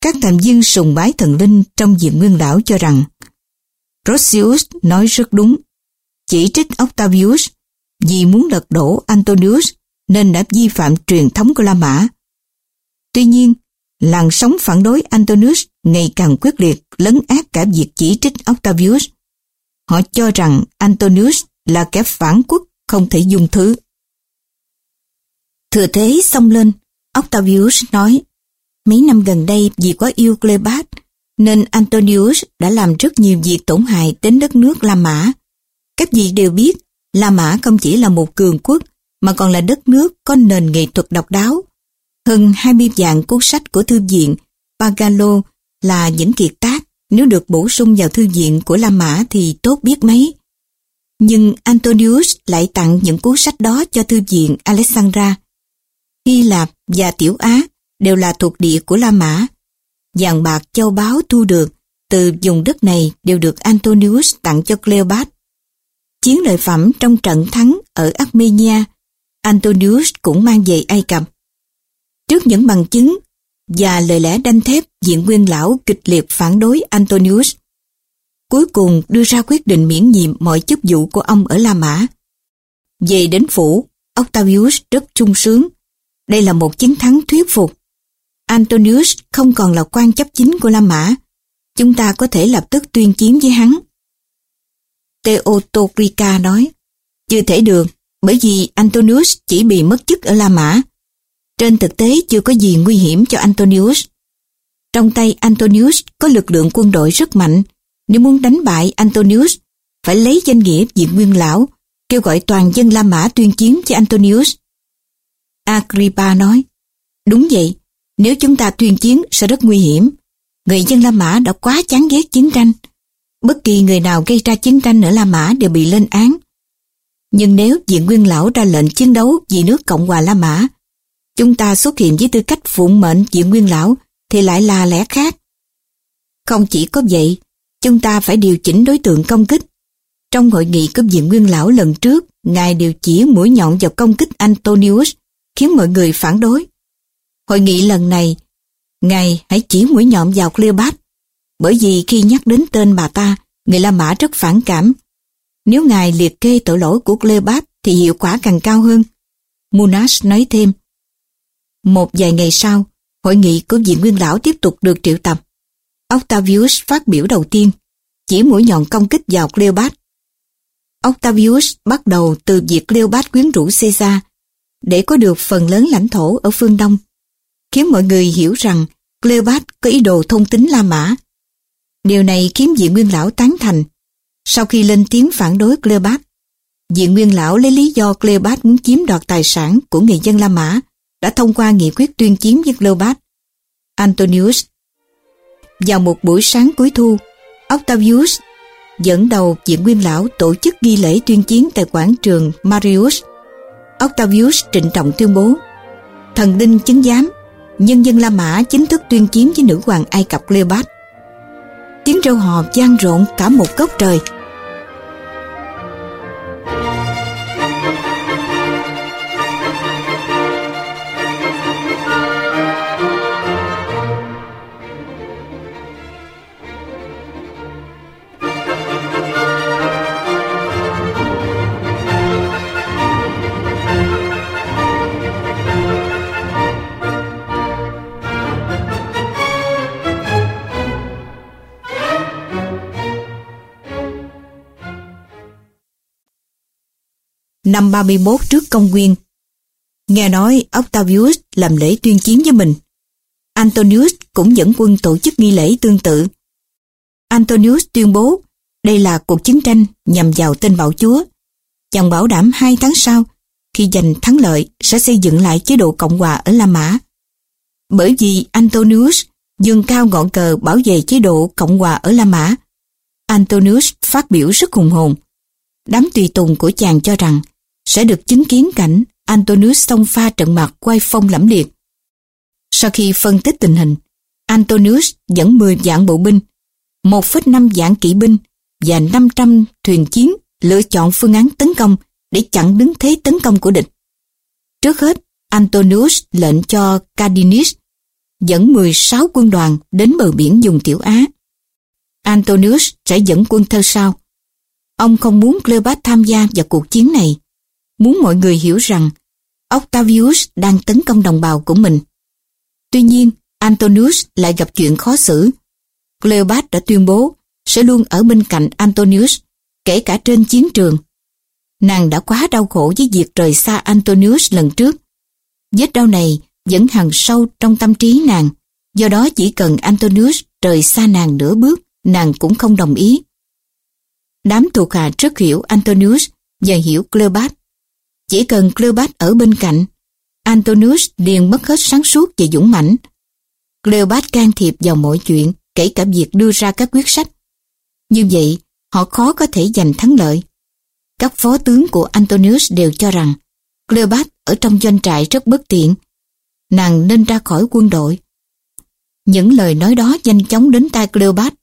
Các thành viên sùng bái thần linh trong diệm nguyên lão cho rằng Rosius nói rất đúng. Chỉ trích Octavius vì muốn lật đổ Antonius nên đã vi phạm truyền thống của La Mã. Tuy nhiên, làn sóng phản đối Antonius ngày càng quyết liệt lấn át cả việc chỉ trích Octavius. Họ cho rằng Antonius là kẻ phản quốc không thể dung thứ. Thừa thế xông lên, Octavius nói, mấy năm gần đây vì quá yêu Cleopat, nên Antonius đã làm rất nhiều việc tổn hại đến đất nước La Mã. Các vị đều biết, La Mã không chỉ là một cường quốc, mà còn là đất nước có nền nghệ thuật độc đáo, hơn 20 dạng cuốn sách của thư viện Pagalo là những kiệt tác nếu được bổ sung vào thư viện của La Mã thì tốt biết mấy. Nhưng Antonius lại tặng những cuốn sách đó cho thư viện Alexandra. Hy Lạp và Tiểu Á đều là thuộc địa của La Mã. Vàng bạc châu báu thu được từ vùng đất này đều được Antonius tặng cho Cleopat. Chiến lợi phẩm trong trận thắng ở Armenia, Antonius cũng mang về Ai Cập. Trước những bằng chứng và lời lẽ đanh thép diện nguyên lão kịch liệt phản đối Antonius, cuối cùng đưa ra quyết định miễn nhiệm mọi chức vụ của ông ở La Mã. Về đến phủ, Octavius rất trung sướng. Đây là một chiến thắng thuyết phục. Antonius không còn là quan chấp chính của La Mã. Chúng ta có thể lập tức tuyên chiến với hắn. Theotokrica nói, chưa thể được, bởi vì Antonius chỉ bị mất chức ở La Mã trên thực tế chưa có gì nguy hiểm cho Antonius. Trong tay Antonius có lực lượng quân đội rất mạnh. Nếu muốn đánh bại Antonius, phải lấy danh nghĩa diện nguyên lão, kêu gọi toàn dân La Mã tuyên chiến cho Antonius. Agrippa nói, Đúng vậy, nếu chúng ta tuyên chiến sẽ rất nguy hiểm. Người dân La Mã đã quá chán ghét chiến tranh. Bất kỳ người nào gây ra chiến tranh ở La Mã đều bị lên án. Nhưng nếu diện nguyên lão ra lệnh chiến đấu vì nước Cộng hòa La Mã, chúng ta xuất hiện với tư cách phụng mệnh diện nguyên lão thì lại là lẽ khác. Không chỉ có vậy, chúng ta phải điều chỉnh đối tượng công kích. Trong hội nghị cấp diện nguyên lão lần trước, Ngài điều chỉ mũi nhọn vào công kích Antonius, khiến mọi người phản đối. Hội nghị lần này, Ngài hãy chỉ mũi nhọn vào Cleopat, bởi vì khi nhắc đến tên bà ta, người La Mã rất phản cảm. Nếu Ngài liệt kê tội lỗi của Cleopat thì hiệu quả càng cao hơn. Munas nói thêm. Một vài ngày sau, hội nghị của diện nguyên lão tiếp tục được triệu tập. Octavius phát biểu đầu tiên, chỉ mũi nhọn công kích vào Cleopat. Octavius bắt đầu từ việc Cleopat quyến rũ Caesar để có được phần lớn lãnh thổ ở phương Đông, khiến mọi người hiểu rằng Cleopat có ý đồ thông tính La Mã. Điều này khiến vị Nguyên Lão tán thành. Sau khi lên tiếng phản đối Cleopat, vị Nguyên Lão lấy lý do Cleopat muốn chiếm đoạt tài sản của người dân La Mã đã thông qua nghị quyết tuyên chiến với Cleopat. Antonius vào một buổi sáng cuối thu, Octavius dẫn đầu diện nguyên lão tổ chức nghi lễ tuyên chiến tại quảng trường Marius. Octavius trịnh trọng tuyên bố Thần linh chứng giám nhân dân La Mã chính thức tuyên chiến với nữ hoàng Ai Cập Cleopat. Tiếng reo hò vang rộn cả một góc trời. Năm 31 trước công nguyên. Nghe nói Octavius làm lễ tuyên chiến với mình. Antonius cũng dẫn quân tổ chức nghi lễ tương tự. Antonius tuyên bố đây là cuộc chiến tranh nhằm vào tên bảo chúa. Chàng bảo đảm hai tháng sau, khi giành thắng lợi sẽ xây dựng lại chế độ Cộng hòa ở La Mã. Bởi vì Antonius dương cao ngọn cờ bảo vệ chế độ Cộng hòa ở La Mã, Antonius phát biểu rất hùng hồn. Đám tùy tùng của chàng cho rằng sẽ được chứng kiến cảnh Antonius xông pha trận mặt quay phong lẫm liệt. Sau khi phân tích tình hình, Antonius dẫn 10 vạn bộ binh, 1,5 vạn kỵ binh và 500 thuyền chiến lựa chọn phương án tấn công để chặn đứng thế tấn công của địch. Trước hết, Antonius lệnh cho Cardinis dẫn 16 quân đoàn đến bờ biển dùng Tiểu Á. Antonius sẽ dẫn quân theo sau. Ông không muốn Cleopatra tham gia vào cuộc chiến này muốn mọi người hiểu rằng Octavius đang tấn công đồng bào của mình. Tuy nhiên, Antonius lại gặp chuyện khó xử. Cleopat đã tuyên bố sẽ luôn ở bên cạnh Antonius, kể cả trên chiến trường. Nàng đã quá đau khổ với việc rời xa Antonius lần trước. Vết đau này vẫn hằn sâu trong tâm trí nàng, do đó chỉ cần Antonius rời xa nàng nửa bước, nàng cũng không đồng ý. Đám thuộc hạ rất hiểu Antonius và hiểu Cleopat. Chỉ cần Cleopat ở bên cạnh, Antonius liền mất hết sáng suốt và dũng mãnh. Cleopat can thiệp vào mọi chuyện, kể cả việc đưa ra các quyết sách. Như vậy, họ khó có thể giành thắng lợi. Các phó tướng của Antonius đều cho rằng Cleopat ở trong doanh trại rất bất tiện. Nàng nên ra khỏi quân đội. Những lời nói đó nhanh chóng đến tai Cleopat.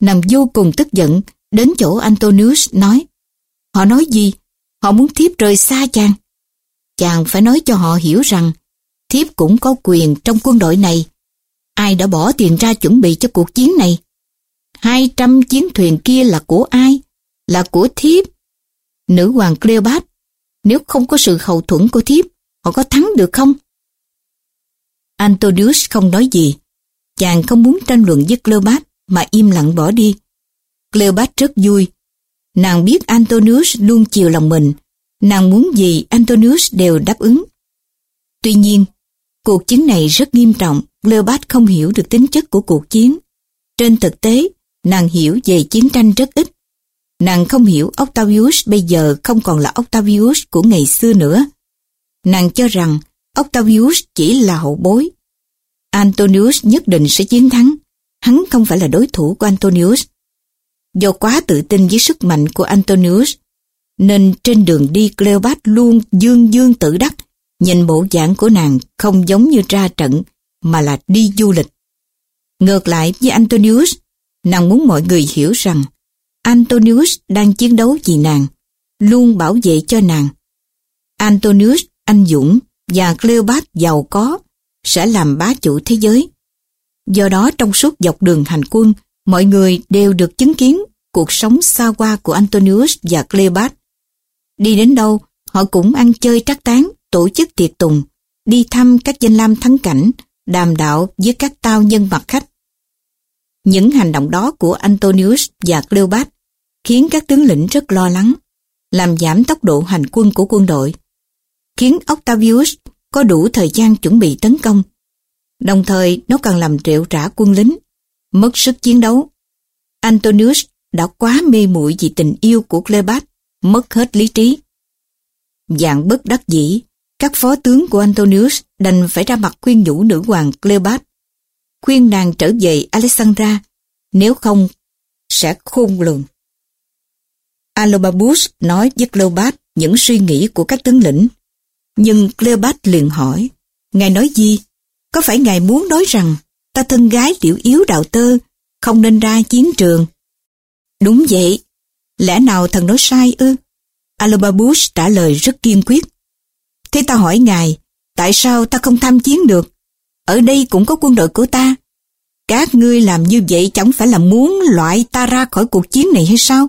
Nàng vô cùng tức giận, đến chỗ Antonius nói Họ nói gì? Họ muốn thiếp rời xa chàng. Chàng phải nói cho họ hiểu rằng thiếp cũng có quyền trong quân đội này. Ai đã bỏ tiền ra chuẩn bị cho cuộc chiến này? 200 chiến thuyền kia là của ai? Là của thiếp. Nữ hoàng Cleopat, nếu không có sự hậu thuẫn của thiếp, họ có thắng được không? Antonius không nói gì. Chàng không muốn tranh luận với Cleopat mà im lặng bỏ đi. Cleopat rất vui Nàng biết Antonius luôn chiều lòng mình, nàng muốn gì Antonius đều đáp ứng. Tuy nhiên, cuộc chiến này rất nghiêm trọng, Cleopat không hiểu được tính chất của cuộc chiến. Trên thực tế, nàng hiểu về chiến tranh rất ít. Nàng không hiểu Octavius bây giờ không còn là Octavius của ngày xưa nữa. Nàng cho rằng Octavius chỉ là hậu bối, Antonius nhất định sẽ chiến thắng. Hắn không phải là đối thủ của Antonius. Do quá tự tin với sức mạnh của Antonius, nên trên đường đi Cleopat luôn dương dương tự đắc, nhìn bộ dạng của nàng không giống như ra trận, mà là đi du lịch. Ngược lại với Antonius, nàng muốn mọi người hiểu rằng Antonius đang chiến đấu vì nàng, luôn bảo vệ cho nàng. Antonius anh dũng và Cleopat giàu có sẽ làm bá chủ thế giới. Do đó trong suốt dọc đường hành quân, mọi người đều được chứng kiến cuộc sống xa hoa của Antonius và Cleopat. Đi đến đâu, họ cũng ăn chơi trắc tán, tổ chức tiệc tùng, đi thăm các danh lam thắng cảnh, đàm đạo với các tao nhân mặt khách. Những hành động đó của Antonius và Cleopat khiến các tướng lĩnh rất lo lắng, làm giảm tốc độ hành quân của quân đội, khiến Octavius có đủ thời gian chuẩn bị tấn công. Đồng thời nó còn làm triệu trả quân lính, mất sức chiến đấu. Antonius đã quá mê muội vì tình yêu của Cleopat, mất hết lý trí. Dạng bất đắc dĩ, các phó tướng của Antonius đành phải ra mặt khuyên nhủ nữ hoàng Cleopat, khuyên nàng trở về Alexandra, nếu không sẽ khôn lường. Alobabus nói với Cleopat những suy nghĩ của các tướng lĩnh. Nhưng Cleopat liền hỏi, Ngài nói gì? Có phải Ngài muốn nói rằng ta thân gái tiểu yếu đạo tơ, không nên ra chiến trường? Đúng vậy. Lẽ nào thần nói sai ư? Alobabus trả lời rất kiên quyết. Thế ta hỏi Ngài, tại sao ta không tham chiến được? Ở đây cũng có quân đội của ta. Các ngươi làm như vậy chẳng phải là muốn loại ta ra khỏi cuộc chiến này hay sao?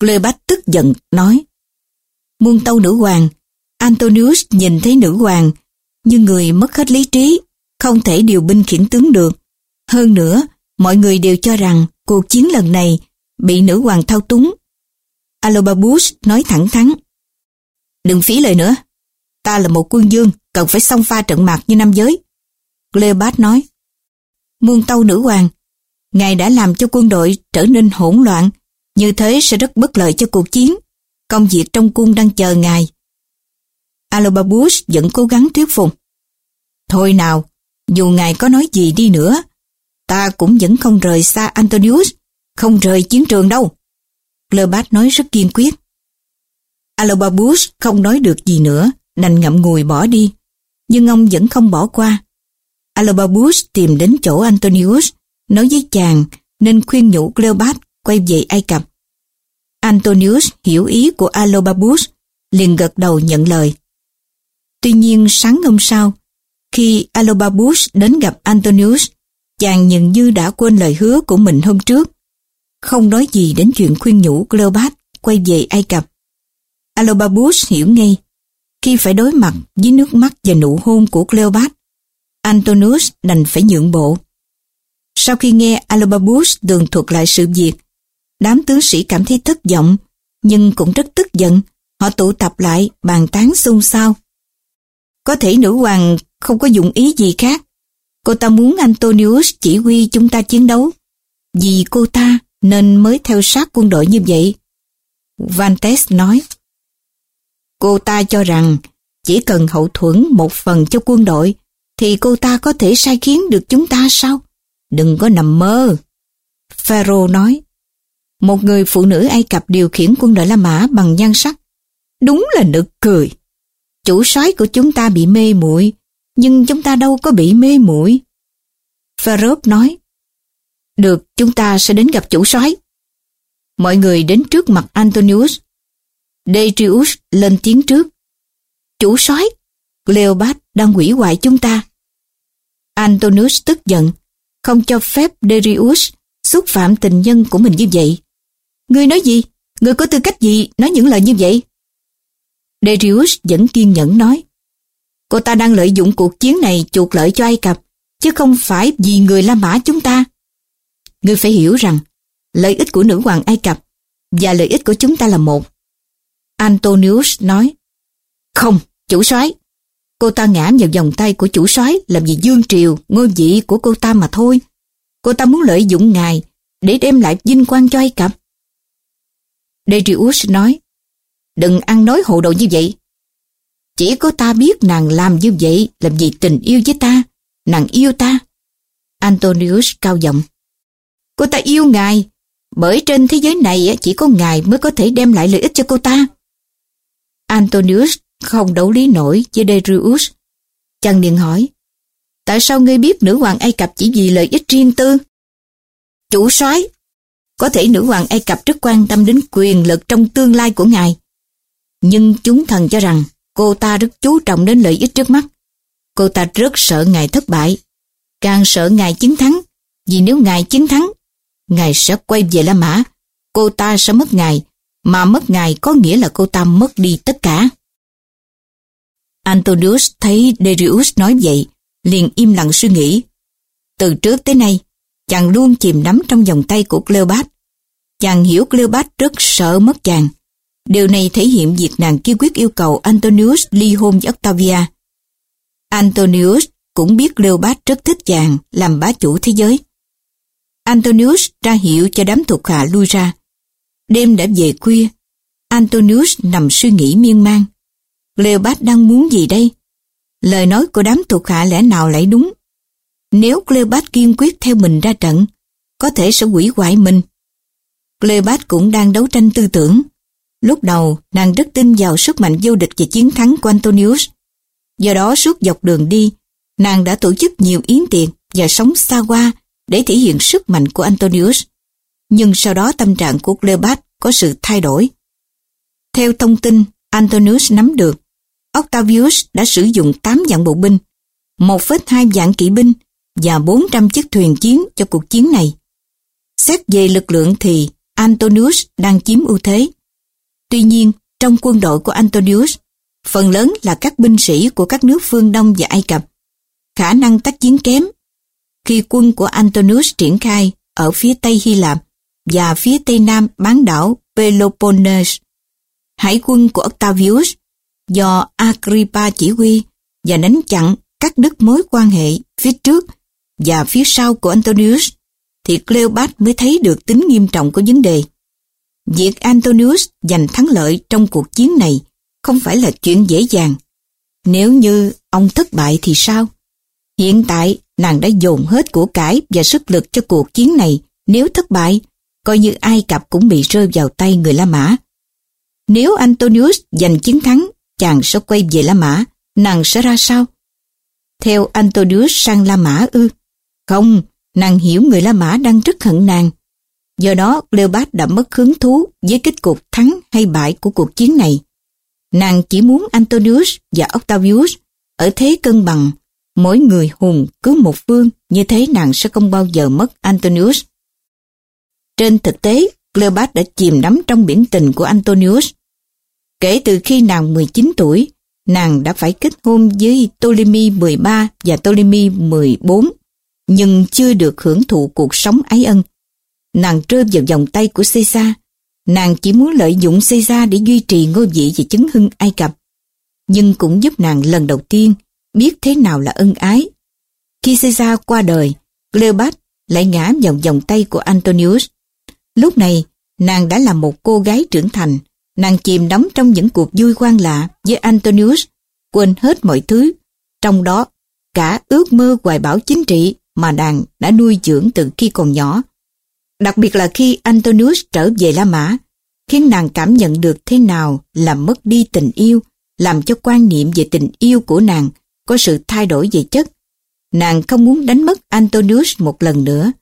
Cleopat tức giận, nói. Muôn tâu nữ hoàng, Antonius nhìn thấy nữ hoàng, như người mất hết lý trí, không thể điều binh khiển tướng được. Hơn nữa, mọi người đều cho rằng cuộc chiến lần này bị nữ hoàng thao túng. Alobabus nói thẳng thắn. Đừng phí lời nữa, ta là một quân dương, cần phải xông pha trận mạc như nam giới. Cleopat nói, muôn tâu nữ hoàng, ngài đã làm cho quân đội trở nên hỗn loạn, như thế sẽ rất bất lợi cho cuộc chiến. Công việc trong cung đang chờ ngài. Alobabus vẫn cố gắng thuyết phục. Thôi nào, dù ngài có nói gì đi nữa, ta cũng vẫn không rời xa Antonius, không rời chiến trường đâu. Cleopat nói rất kiên quyết. Alobabus không nói được gì nữa, đành ngậm ngùi bỏ đi. Nhưng ông vẫn không bỏ qua. Alobabus tìm đến chỗ Antonius, nói với chàng nên khuyên nhủ Cleopat quay về Ai Cập. Antonius hiểu ý của Alobabus, liền gật đầu nhận lời. Tuy nhiên sáng hôm sau, khi Alobabus đến gặp Antonius, chàng nhận như đã quên lời hứa của mình hôm trước, không nói gì đến chuyện khuyên nhủ Cleopat quay về Ai Cập. Alobabus hiểu ngay, khi phải đối mặt với nước mắt và nụ hôn của Cleopat, Antonius đành phải nhượng bộ. Sau khi nghe Alobabus tường thuật lại sự việc, đám tướng sĩ cảm thấy thất vọng, nhưng cũng rất tức giận. Họ tụ tập lại bàn tán xôn xao. Có thể nữ hoàng không có dụng ý gì khác. Cô ta muốn Antonius chỉ huy chúng ta chiến đấu. Vì cô ta nên mới theo sát quân đội như vậy. Vantes nói. Cô ta cho rằng chỉ cần hậu thuẫn một phần cho quân đội thì cô ta có thể sai khiến được chúng ta sao? Đừng có nằm mơ. Pharaoh nói. Một người phụ nữ Ai Cập điều khiển quân đội La Mã bằng nhan sắc. Đúng là nực cười. Chủ soái của chúng ta bị mê muội, nhưng chúng ta đâu có bị mê muội. Pharaoh nói, được, chúng ta sẽ đến gặp chủ soái. Mọi người đến trước mặt Antonius. Detrius lên tiếng trước. Chủ soái, Cleopat đang hủy hoại chúng ta. Antonius tức giận, không cho phép Darius xúc phạm tình nhân của mình như vậy. Ngươi nói gì? Ngươi có tư cách gì nói những lời như vậy? Darius vẫn kiên nhẫn nói. Cô ta đang lợi dụng cuộc chiến này chuộc lợi cho Ai Cập, chứ không phải vì người La Mã chúng ta. Ngươi phải hiểu rằng, lợi ích của nữ hoàng Ai Cập và lợi ích của chúng ta là một. Antonius nói, Không, chủ soái Cô ta ngã vào vòng tay của chủ soái làm gì dương triều, ngôi vị của cô ta mà thôi. Cô ta muốn lợi dụng ngài để đem lại vinh quang cho Ai Cập. Darius nói, đừng ăn nói hồ đồ như vậy. Chỉ có ta biết nàng làm như vậy làm gì tình yêu với ta, nàng yêu ta. Antonius cao giọng. Cô ta yêu ngài, bởi trên thế giới này chỉ có ngài mới có thể đem lại lợi ích cho cô ta. Antonius không đấu lý nổi với Darius. Chàng liền hỏi, tại sao ngươi biết nữ hoàng Ai Cập chỉ vì lợi ích riêng tư? Chủ soái có thể nữ hoàng Ai Cập rất quan tâm đến quyền lực trong tương lai của ngài. Nhưng chúng thần cho rằng cô ta rất chú trọng đến lợi ích trước mắt. Cô ta rất sợ ngài thất bại, càng sợ ngài chiến thắng, vì nếu ngài chiến thắng, ngài sẽ quay về La Mã, cô ta sẽ mất ngài, mà mất ngài có nghĩa là cô ta mất đi tất cả. Antonius thấy Darius nói vậy, liền im lặng suy nghĩ. Từ trước tới nay, chàng luôn chìm đắm trong vòng tay của Cleopat. Chàng hiểu Cleopat rất sợ mất chàng. Điều này thể hiện việc nàng kiên quyết yêu cầu Antonius ly hôn với Octavia. Antonius cũng biết Cleopat rất thích chàng làm bá chủ thế giới. Antonius ra hiệu cho đám thuộc hạ lui ra. Đêm đã về khuya, Antonius nằm suy nghĩ miên man. Cleopat đang muốn gì đây? Lời nói của đám thuộc hạ lẽ nào lại đúng? Nếu Cleopat kiên quyết theo mình ra trận, có thể sẽ quỷ hoại mình. Cleopat cũng đang đấu tranh tư tưởng. Lúc đầu, nàng rất tin vào sức mạnh vô địch và chiến thắng của Antonius. Do đó suốt dọc đường đi, nàng đã tổ chức nhiều yến tiệc và sống xa hoa để thể hiện sức mạnh của Antonius. Nhưng sau đó tâm trạng của Cleopat có sự thay đổi. Theo thông tin Antonius nắm được, Octavius đã sử dụng 8 dạng bộ binh, 1,2 dạng kỵ binh và 400 chiếc thuyền chiến cho cuộc chiến này. Xét về lực lượng thì Antonius đang chiếm ưu thế. Tuy nhiên, trong quân đội của Antonius, phần lớn là các binh sĩ của các nước phương Đông và Ai Cập. Khả năng tác chiến kém. Khi quân của Antonius triển khai ở phía Tây Hy Lạp và phía Tây Nam bán đảo Peloponnese, hải quân của Octavius do Agrippa chỉ huy và đánh chặn các đứt mối quan hệ phía trước và phía sau của Antonius, thì Cleopat mới thấy được tính nghiêm trọng của vấn đề. Việc Antonius giành thắng lợi trong cuộc chiến này không phải là chuyện dễ dàng. Nếu như ông thất bại thì sao? Hiện tại, nàng đã dồn hết của cải và sức lực cho cuộc chiến này. Nếu thất bại, coi như Ai Cập cũng bị rơi vào tay người La Mã. Nếu Antonius giành chiến thắng, chàng sẽ quay về La Mã, nàng sẽ ra sao? Theo Antonius sang La Mã ư? Không, nàng hiểu người La Mã đang rất hận nàng. Do đó, Cleopat đã mất hứng thú với kết cục thắng hay bại của cuộc chiến này. Nàng chỉ muốn Antonius và Octavius ở thế cân bằng, mỗi người hùng cứ một phương, như thế nàng sẽ không bao giờ mất Antonius. Trên thực tế, Cleopat đã chìm đắm trong biển tình của Antonius. Kể từ khi nàng 19 tuổi, nàng đã phải kết hôn với Ptolemy 13 và Ptolemy 14, nhưng chưa được hưởng thụ cuộc sống ái ân. Nàng rơi vào vòng tay của Caesar. Nàng chỉ muốn lợi dụng Caesar để duy trì ngôi vị và chứng hưng Ai Cập, nhưng cũng giúp nàng lần đầu tiên biết thế nào là ân ái. Khi Caesar qua đời, Cleopat lại ngã vào vòng tay của Antonius. Lúc này, nàng đã là một cô gái trưởng thành, nàng chìm đắm trong những cuộc vui quan lạ với Antonius, quên hết mọi thứ, trong đó cả ước mơ hoài bão chính trị mà nàng đã nuôi dưỡng từ khi còn nhỏ. Đặc biệt là khi Antonius trở về La Mã, khiến nàng cảm nhận được thế nào là mất đi tình yêu, làm cho quan niệm về tình yêu của nàng có sự thay đổi về chất. Nàng không muốn đánh mất Antonius một lần nữa.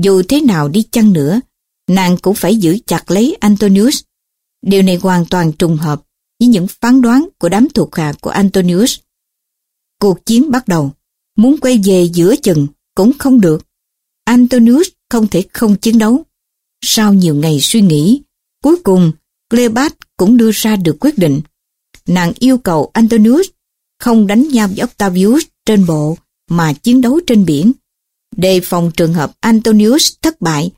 Dù thế nào đi chăng nữa, nàng cũng phải giữ chặt lấy Antonius. Điều này hoàn toàn trùng hợp với những phán đoán của đám thuộc hạ của Antonius. Cuộc chiến bắt đầu, muốn quay về giữa chừng cũng không được. Antonius không thể không chiến đấu. Sau nhiều ngày suy nghĩ, cuối cùng Cleopat cũng đưa ra được quyết định. Nàng yêu cầu Antonius không đánh nhau với Octavius trên bộ mà chiến đấu trên biển. Đề phòng trường hợp Antonius thất bại,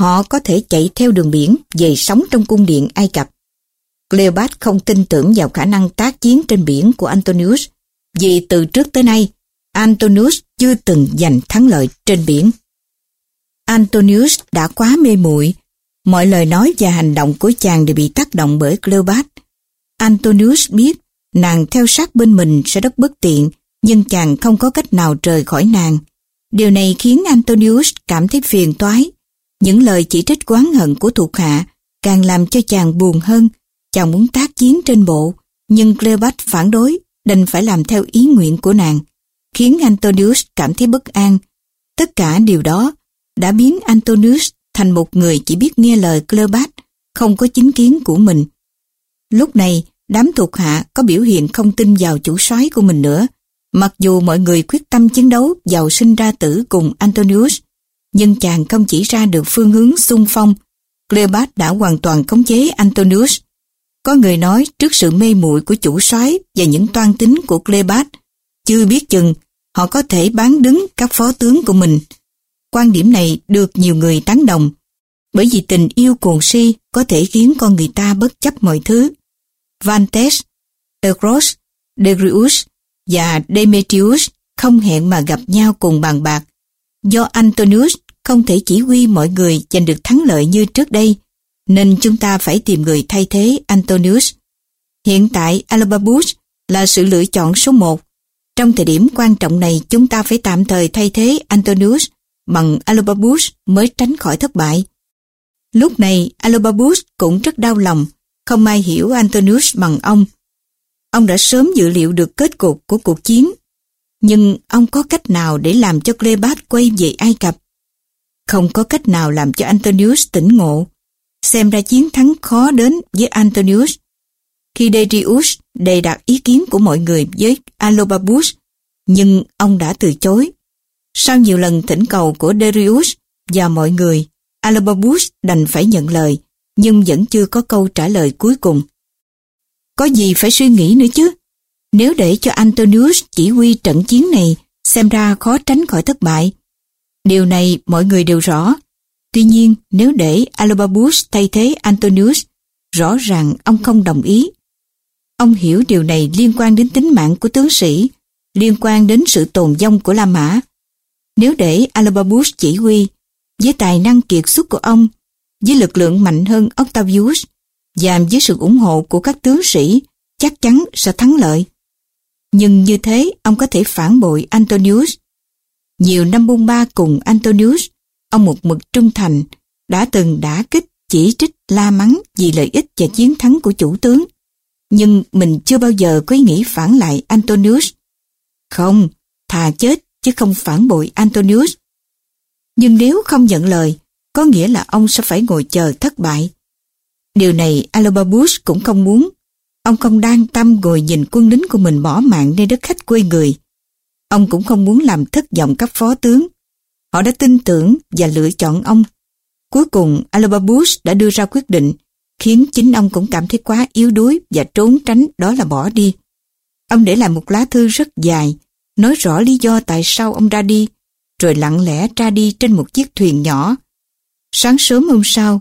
họ có thể chạy theo đường biển về sống trong cung điện Ai Cập. Cleopat không tin tưởng vào khả năng tác chiến trên biển của Antonius, vì từ trước tới nay, Antonius chưa từng giành thắng lợi trên biển. Antonius đã quá mê muội, mọi lời nói và hành động của chàng đều bị tác động bởi Cleopat. Antonius biết nàng theo sát bên mình sẽ rất bất tiện nhưng chàng không có cách nào rời khỏi nàng. Điều này khiến Antonius cảm thấy phiền toái. Những lời chỉ trích quán hận của thuộc hạ càng làm cho chàng buồn hơn. Chàng muốn tác chiến trên bộ, nhưng Cleopat phản đối, đành phải làm theo ý nguyện của nàng, khiến Antonius cảm thấy bất an. Tất cả điều đó đã biến Antonius thành một người chỉ biết nghe lời Cleopat, không có chính kiến của mình. Lúc này, đám thuộc hạ có biểu hiện không tin vào chủ soái của mình nữa. Mặc dù mọi người quyết tâm chiến đấu giàu sinh ra tử cùng Antonius, nhưng chàng không chỉ ra được phương hướng xung phong. Cleopat đã hoàn toàn khống chế Antonius. Có người nói trước sự mê muội của chủ soái và những toan tính của Cleopat, chưa biết chừng họ có thể bán đứng các phó tướng của mình. Quan điểm này được nhiều người tán đồng, bởi vì tình yêu cuồng si có thể khiến con người ta bất chấp mọi thứ. Vantes, Eros, Degrius và Demetrius không hẹn mà gặp nhau cùng bàn bạc. Do Antonius không thể chỉ huy mọi người giành được thắng lợi như trước đây, nên chúng ta phải tìm người thay thế Antonius. Hiện tại Alababus là sự lựa chọn số một. Trong thời điểm quan trọng này chúng ta phải tạm thời thay thế Antonius bằng Alobabus mới tránh khỏi thất bại. Lúc này Alobabus cũng rất đau lòng, không ai hiểu Antonius bằng ông. Ông đã sớm dự liệu được kết cục của cuộc chiến, nhưng ông có cách nào để làm cho Cleopat quay về Ai Cập? Không có cách nào làm cho Antonius tỉnh ngộ. Xem ra chiến thắng khó đến với Antonius. Khi Darius đề đạt ý kiến của mọi người với Alobabus, nhưng ông đã từ chối. Sau nhiều lần thỉnh cầu của Darius và mọi người, Alababus đành phải nhận lời, nhưng vẫn chưa có câu trả lời cuối cùng. Có gì phải suy nghĩ nữa chứ? Nếu để cho Antonius chỉ huy trận chiến này, xem ra khó tránh khỏi thất bại. Điều này mọi người đều rõ. Tuy nhiên, nếu để Alababus thay thế Antonius, rõ ràng ông không đồng ý. Ông hiểu điều này liên quan đến tính mạng của tướng sĩ, liên quan đến sự tồn vong của La Mã. Nếu để Alababus chỉ huy, với tài năng kiệt xuất của ông, với lực lượng mạnh hơn Octavius, và với sự ủng hộ của các tướng sĩ, chắc chắn sẽ thắng lợi. Nhưng như thế, ông có thể phản bội Antonius. Nhiều năm bôn ba cùng Antonius, ông một mực trung thành, đã từng đã kích, chỉ trích, la mắng vì lợi ích và chiến thắng của chủ tướng. Nhưng mình chưa bao giờ có ý nghĩ phản lại Antonius. Không, thà chết chứ không phản bội Antonius. Nhưng nếu không nhận lời, có nghĩa là ông sẽ phải ngồi chờ thất bại. Điều này Alobabus cũng không muốn. Ông không đang tâm ngồi nhìn quân lính của mình bỏ mạng nơi đất khách quê người. Ông cũng không muốn làm thất vọng các phó tướng. Họ đã tin tưởng và lựa chọn ông. Cuối cùng Alobabus đã đưa ra quyết định khiến chính ông cũng cảm thấy quá yếu đuối và trốn tránh đó là bỏ đi. Ông để lại một lá thư rất dài, nói rõ lý do tại sao ông ra đi, rồi lặng lẽ ra đi trên một chiếc thuyền nhỏ. Sáng sớm hôm sau,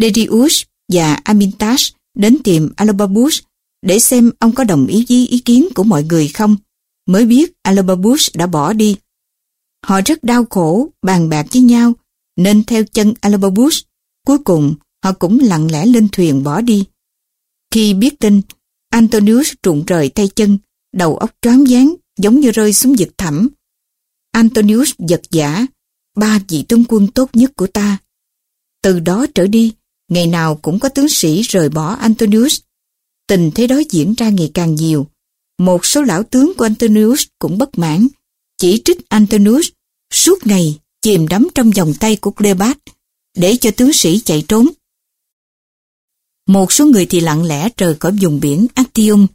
Dedius và Amintas đến tìm Alobabus để xem ông có đồng ý với ý kiến của mọi người không. Mới biết Alobabus đã bỏ đi. Họ rất đau khổ, bàn bạc với nhau, nên theo chân Alobabus. Cuối cùng, họ cũng lặng lẽ lên thuyền bỏ đi. Khi biết tin, Antonius trụng rời tay chân, đầu óc choáng váng giống như rơi xuống vực thẳm. Antonius giật giả, ba vị tướng quân tốt nhất của ta. Từ đó trở đi, ngày nào cũng có tướng sĩ rời bỏ Antonius. Tình thế đó diễn ra ngày càng nhiều. Một số lão tướng của Antonius cũng bất mãn, chỉ trích Antonius suốt ngày chìm đắm trong vòng tay của Cleopat để cho tướng sĩ chạy trốn. Một số người thì lặng lẽ rời khỏi vùng biển Actium.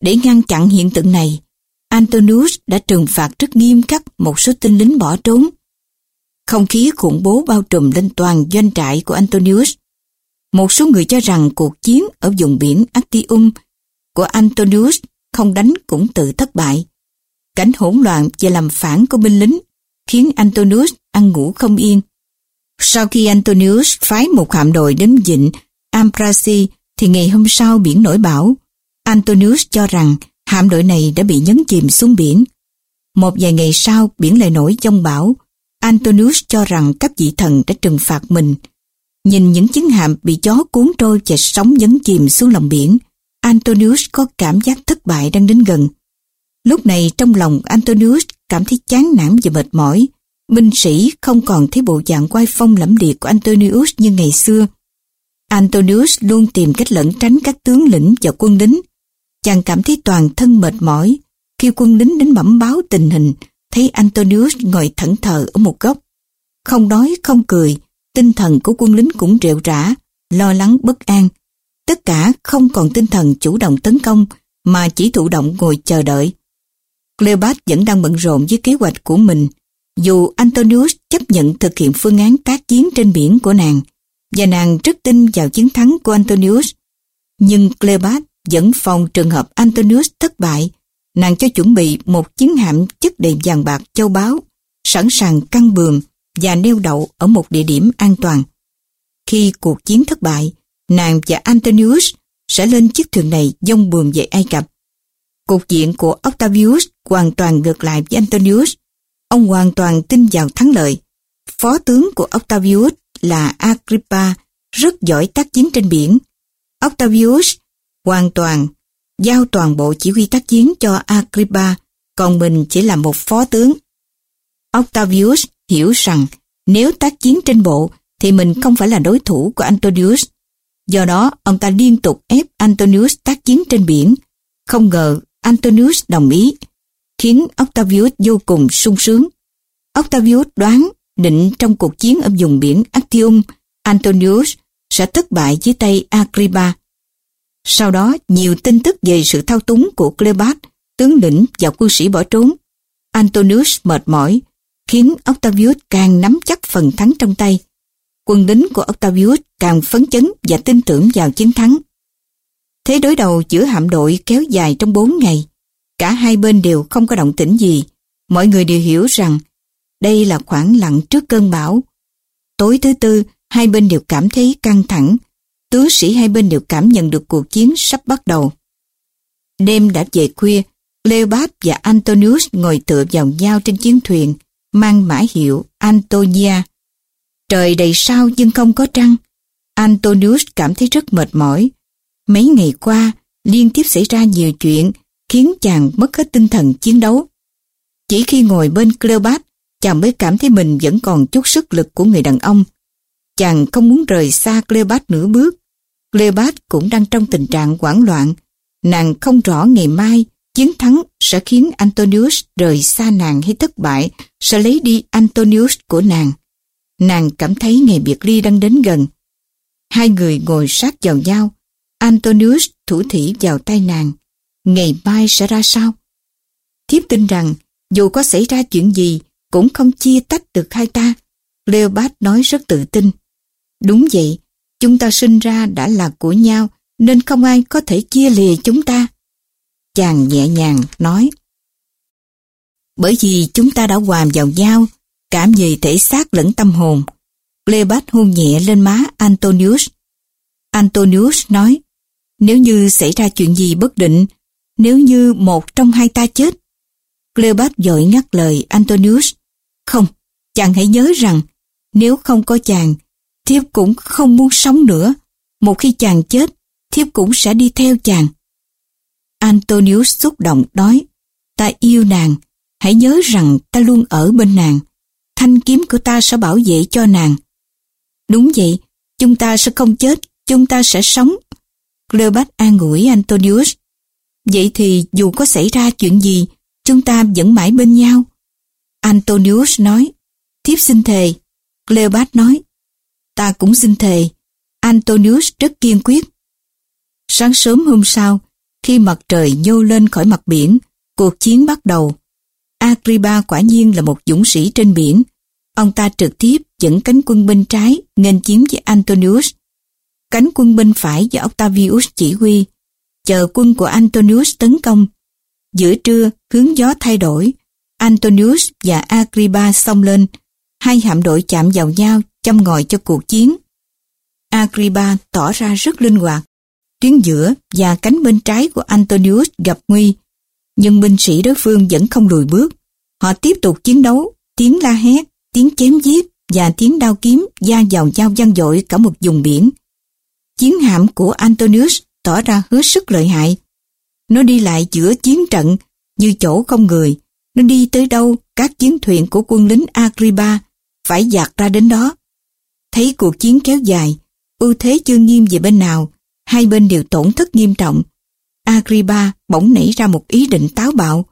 Để ngăn chặn hiện tượng này, Antonius đã trừng phạt rất nghiêm khắc một số tinh lính bỏ trốn. Không khí khủng bố bao trùm lên toàn doanh trại của Antonius. Một số người cho rằng cuộc chiến ở vùng biển Actium của Antonius không đánh cũng tự thất bại. Cảnh hỗn loạn và làm phản của binh lính khiến Antonius ăn ngủ không yên. Sau khi Antonius phái một hạm đội đến vịnh Ambrasi thì ngày hôm sau biển nổi bão. Antonius cho rằng hạm đội này đã bị nhấn chìm xuống biển. Một vài ngày sau biển lại nổi trong bão. Antonius cho rằng các vị thần đã trừng phạt mình. Nhìn những chiến hạm bị gió cuốn trôi và sóng nhấn chìm xuống lòng biển, Antonius có cảm giác thất bại đang đến gần. Lúc này trong lòng Antonius cảm thấy chán nản và mệt mỏi. Binh sĩ không còn thấy bộ dạng quay phong lẫm liệt của Antonius như ngày xưa. Antonius luôn tìm cách lẩn tránh các tướng lĩnh và quân lính. Chàng cảm thấy toàn thân mệt mỏi. Khi quân lính đến bẩm báo tình hình, thấy Antonius ngồi thẫn thờ ở một góc. Không nói, không cười, tinh thần của quân lính cũng rệu rã, lo lắng bất an. Tất cả không còn tinh thần chủ động tấn công, mà chỉ thụ động ngồi chờ đợi. Cleopat vẫn đang bận rộn với kế hoạch của mình, dù Antonius chấp nhận thực hiện phương án tác chiến trên biển của nàng, và nàng rất tin vào chiến thắng của Antonius. Nhưng Cleopat dẫn phòng trường hợp Antonius thất bại, nàng cho chuẩn bị một chiến hạm chất đầy vàng bạc châu báu, sẵn sàng căng bườm và neo đậu ở một địa điểm an toàn. Khi cuộc chiến thất bại, nàng và Antonius sẽ lên chiếc thuyền này dông buồm về Ai Cập. Cục diện của Octavius hoàn toàn ngược lại với Antonius. Ông hoàn toàn tin vào thắng lợi. Phó tướng của Octavius là Agrippa, rất giỏi tác chiến trên biển. Octavius hoàn toàn giao toàn bộ chỉ huy tác chiến cho Agrippa, còn mình chỉ là một phó tướng. Octavius hiểu rằng nếu tác chiến trên bộ thì mình không phải là đối thủ của Antonius. Do đó, ông ta liên tục ép Antonius tác chiến trên biển. Không ngờ Antonius đồng ý, khiến Octavius vô cùng sung sướng. Octavius đoán định trong cuộc chiến ở vùng biển Actium, Antonius sẽ thất bại dưới tay Agrippa. Sau đó, nhiều tin tức về sự thao túng của Cleopat, tướng lĩnh và quân sĩ bỏ trốn. Antonius mệt mỏi, khiến Octavius càng nắm chắc phần thắng trong tay. Quân lính của Octavius càng phấn chấn và tin tưởng vào chiến thắng. Thế đối đầu giữa hạm đội kéo dài trong 4 ngày. Cả hai bên đều không có động tĩnh gì. Mọi người đều hiểu rằng đây là khoảng lặng trước cơn bão. Tối thứ tư, hai bên đều cảm thấy căng thẳng. Tướng sĩ hai bên đều cảm nhận được cuộc chiến sắp bắt đầu. Đêm đã về khuya, Leopold và Antonius ngồi tựa vào nhau trên chiến thuyền, mang mã hiệu Antonia. Trời đầy sao nhưng không có trăng. Antonius cảm thấy rất mệt mỏi. Mấy ngày qua, liên tiếp xảy ra nhiều chuyện khiến chàng mất hết tinh thần chiến đấu. Chỉ khi ngồi bên Cleopat, chàng mới cảm thấy mình vẫn còn chút sức lực của người đàn ông. Chàng không muốn rời xa Cleopat nửa bước. Cleopat cũng đang trong tình trạng hoảng loạn. Nàng không rõ ngày mai chiến thắng sẽ khiến Antonius rời xa nàng hay thất bại sẽ lấy đi Antonius của nàng. Nàng cảm thấy ngày biệt ly đang đến gần. Hai người ngồi sát vào nhau. Antonius thủ thỉ vào tay nàng. Ngày mai sẽ ra sao? Thiếp tin rằng dù có xảy ra chuyện gì cũng không chia tách được hai ta. Leopold nói rất tự tin. Đúng vậy, chúng ta sinh ra đã là của nhau nên không ai có thể chia lìa chúng ta. Chàng nhẹ nhàng nói. Bởi vì chúng ta đã hòa vào nhau, cảm về thể xác lẫn tâm hồn. Cleopat hôn nhẹ lên má Antonius. Antonius nói, nếu như xảy ra chuyện gì bất định, nếu như một trong hai ta chết. Cleopat dội ngắt lời Antonius. Không, chàng hãy nhớ rằng, nếu không có chàng, thiếp cũng không muốn sống nữa. Một khi chàng chết, thiếp cũng sẽ đi theo chàng. Antonius xúc động nói, ta yêu nàng, hãy nhớ rằng ta luôn ở bên nàng. Thanh kiếm của ta sẽ bảo vệ cho nàng. Đúng vậy, chúng ta sẽ không chết, chúng ta sẽ sống. Cleopat an ủi Antonius. Vậy thì dù có xảy ra chuyện gì, chúng ta vẫn mãi bên nhau. Antonius nói, thiếp xin thề. Cleopat nói, ta cũng xin thề. Antonius rất kiên quyết. Sáng sớm hôm sau, khi mặt trời nhô lên khỏi mặt biển, cuộc chiến bắt đầu. Agrippa quả nhiên là một dũng sĩ trên biển. Ông ta trực tiếp dẫn cánh quân bên trái nghênh chiến với Antonius. Cánh quân bên phải do Octavius chỉ huy, chờ quân của Antonius tấn công. Giữa trưa, hướng gió thay đổi, Antonius và Agrippa xông lên, hai hạm đội chạm vào nhau châm ngòi cho cuộc chiến. Agrippa tỏ ra rất linh hoạt, tuyến giữa và cánh bên trái của Antonius gặp nguy, nhưng binh sĩ đối phương vẫn không lùi bước. Họ tiếp tục chiến đấu, tiếng la hét, tiếng chém giết và tiếng đao kiếm da vào dao gian dội cả một vùng biển. Chiến hạm của Antonius tỏ ra hứa sức lợi hại. Nó đi lại giữa chiến trận như chỗ không người, Nó đi tới đâu các chiến thuyền của quân lính Agrippa phải dạt ra đến đó. Thấy cuộc chiến kéo dài, ưu thế chưa nghiêm về bên nào, hai bên đều tổn thất nghiêm trọng. Agrippa bỗng nảy ra một ý định táo bạo.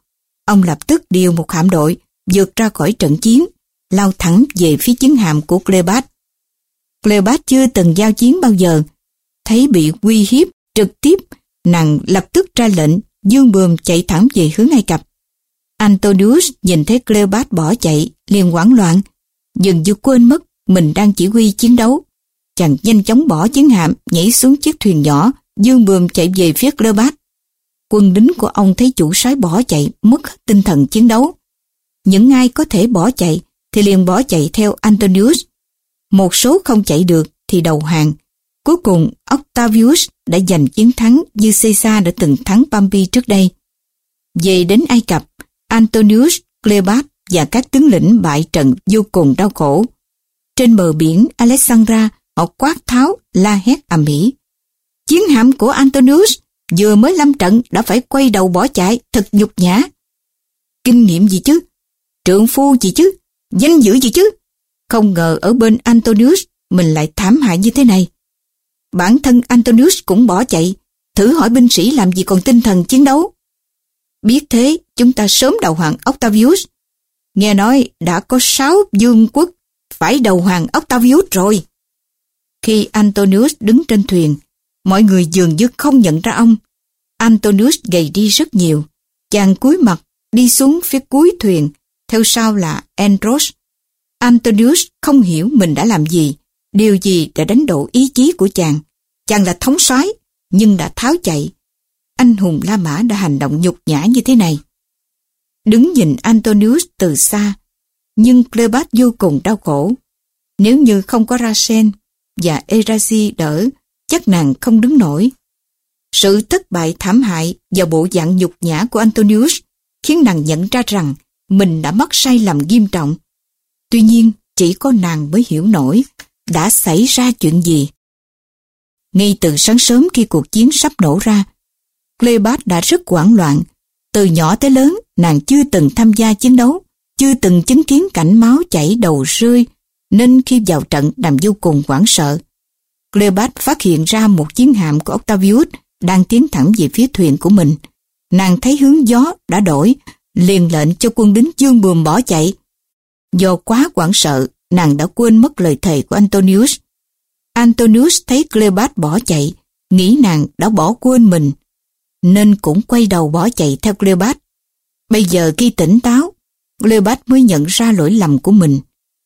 Ông lập tức điều một hạm đội vượt ra khỏi trận chiến, lao thẳng về phía chiến hạm của Cleopat. Cleopat chưa từng giao chiến bao giờ, thấy bị uy hiếp trực tiếp, nàng lập tức ra lệnh dương bườm chạy thẳng về hướng Ai Cập. Antonius nhìn thấy Cleopat bỏ chạy, liền hoảng loạn, dường như quên mất mình đang chỉ huy chiến đấu. Chàng nhanh chóng bỏ chiến hạm, nhảy xuống chiếc thuyền nhỏ, dương bườm chạy về phía Cleopat. Quân lính của ông thấy chủ soái bỏ chạy, mất tinh thần chiến đấu. Những ai có thể bỏ chạy thì liền bỏ chạy theo Antonius. Một số không chạy được thì đầu hàng. Cuối cùng Octavius đã giành chiến thắng như Caesar đã từng thắng Pompey trước đây. Về đến Ai Cập, Antonius, Cleopat và các tướng lĩnh bại trận vô cùng đau khổ. Trên bờ biển Alexandra, họ quát tháo, la hét ầm ĩ. Chiến hạm của Antonius vừa mới lâm trận đã phải quay đầu bỏ chạy, thật nhục nhã. Kinh nghiệm gì chứ? Trượng phu gì chứ? Danh dự gì chứ? Không ngờ ở bên Antonius mình lại thảm hại như thế này. Bản thân Antonius cũng bỏ chạy, thử hỏi binh sĩ làm gì còn tinh thần chiến đấu. Biết thế, chúng ta sớm đầu hàng Octavius. Nghe nói đã có sáu dương quốc phải đầu hàng Octavius rồi. Khi Antonius đứng trên thuyền, mọi người dường như không nhận ra ông. Antonius gầy đi rất nhiều. Chàng cúi mặt đi xuống phía cuối thuyền, theo sau là Andros. Antonius không hiểu mình đã làm gì, điều gì đã đánh đổ ý chí của chàng. Chàng là thống soái nhưng đã tháo chạy. Anh hùng La Mã đã hành động nhục nhã như thế này. Đứng nhìn Antonius từ xa, nhưng Cleopat vô cùng đau khổ. Nếu như không có Rasen và Erasi đỡ, chắc nàng không đứng nổi. Sự thất bại thảm hại và bộ dạng nhục nhã của Antonius khiến nàng nhận ra rằng mình đã mắc sai lầm nghiêm trọng. Tuy nhiên, chỉ có nàng mới hiểu nổi đã xảy ra chuyện gì. Ngay từ sáng sớm khi cuộc chiến sắp nổ ra, Cleopat đã rất hoảng loạn. Từ nhỏ tới lớn, nàng chưa từng tham gia chiến đấu, chưa từng chứng kiến cảnh máu chảy đầu rơi, nên khi vào trận đàm vô cùng hoảng sợ. Cleopat phát hiện ra một chiến hạm của Octavius đang tiến thẳng về phía thuyền của mình. Nàng thấy hướng gió đã đổi, liền lệnh cho quân lính dương buồm bỏ chạy. Do quá hoảng sợ, nàng đã quên mất lời thề của Antonius. Antonius thấy Cleopat bỏ chạy, nghĩ nàng đã bỏ quên mình, nên cũng quay đầu bỏ chạy theo Cleopat. Bây giờ khi tỉnh táo, Leopold mới nhận ra lỗi lầm của mình.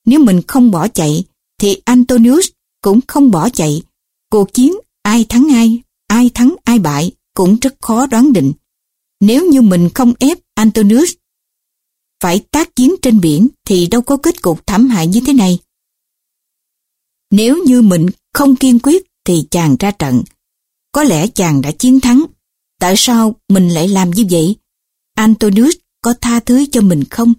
Nếu mình không bỏ chạy, thì Antonius cũng không bỏ chạy. Cuộc chiến ai thắng ai, ai thắng ai bại cũng rất khó đoán định. Nếu như mình không ép Antonius phải tác chiến trên biển thì đâu có kết cục thảm hại như thế này. Nếu như mình không kiên quyết thì chàng ra trận. Có lẽ chàng đã chiến thắng. Tại sao mình lại làm như vậy? Antonius có tha thứ cho mình không?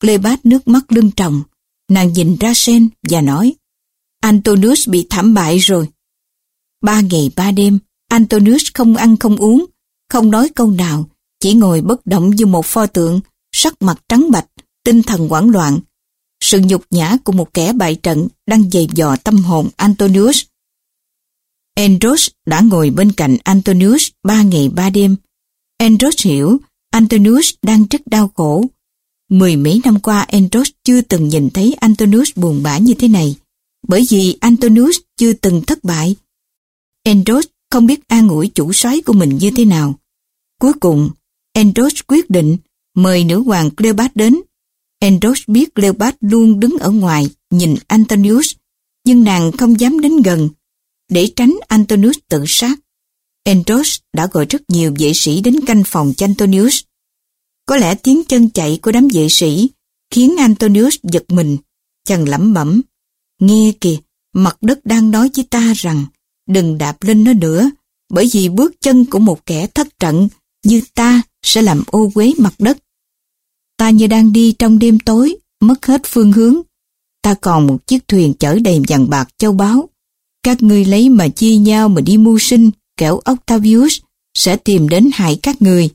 Cleopat nước mắt lưng tròng. Nàng nhìn ra sen và nói Antonius bị thảm bại rồi. Ba ngày ba đêm, Antonius không ăn không uống, không nói câu nào, chỉ ngồi bất động như một pho tượng, sắc mặt trắng bạch, tinh thần hoảng loạn. Sự nhục nhã của một kẻ bại trận đang dày dò tâm hồn Antonius. Andros đã ngồi bên cạnh Antonius ba ngày ba đêm. Andros hiểu Antonius đang rất đau khổ. Mười mấy năm qua Andros chưa từng nhìn thấy Antonius buồn bã như thế này, bởi vì Antonius chưa từng thất bại. Andros không biết an ủi chủ soái của mình như thế nào. Cuối cùng, Andros quyết định mời nữ hoàng Cleopat đến. Andros biết Cleopat luôn đứng ở ngoài nhìn Antonius, nhưng nàng không dám đến gần. Để tránh Antonius tự sát, Andros đã gọi rất nhiều vệ sĩ đến canh phòng cho Antonius. Có lẽ tiếng chân chạy của đám vệ sĩ khiến Antonius giật mình, chàng lẩm bẩm. Nghe kìa, mặt đất đang nói với ta rằng đừng đạp lên nó nữa, bởi vì bước chân của một kẻ thất trận như ta sẽ làm ô quế mặt đất. Ta như đang đi trong đêm tối, mất hết phương hướng. Ta còn một chiếc thuyền chở đầy vàng bạc châu báu. Các ngươi lấy mà chia nhau mà đi mưu sinh, kẻo Octavius sẽ tìm đến hại các người.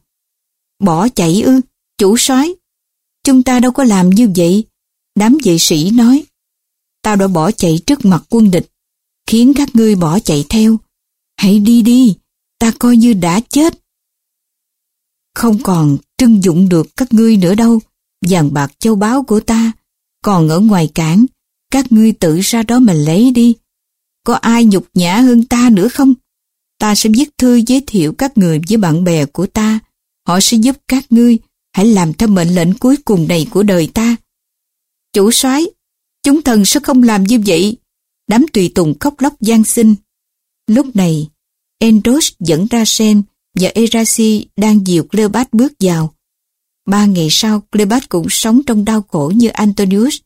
Bỏ chạy ư, chủ soái Chúng ta đâu có làm như vậy. Đám vệ sĩ nói. Tao đã bỏ chạy trước mặt quân địch, khiến các ngươi bỏ chạy theo. Hãy đi đi, ta coi như đã chết. Không còn trưng dụng được các ngươi nữa đâu, vàng bạc châu báu của ta, còn ở ngoài cảng, các ngươi tự ra đó mà lấy đi. Có ai nhục nhã hơn ta nữa không? Ta sẽ viết thư giới thiệu các người với bạn bè của ta. Họ sẽ giúp các ngươi hãy làm theo mệnh lệnh cuối cùng này của đời ta. Chủ soái, chúng thần sẽ không làm như vậy. Đám tùy tùng khóc lóc gian sinh. Lúc này, Endos dẫn ra sen và Erasi đang dìu Cleopat bước vào. Ba ngày sau, Cleopat cũng sống trong đau khổ như Antonius.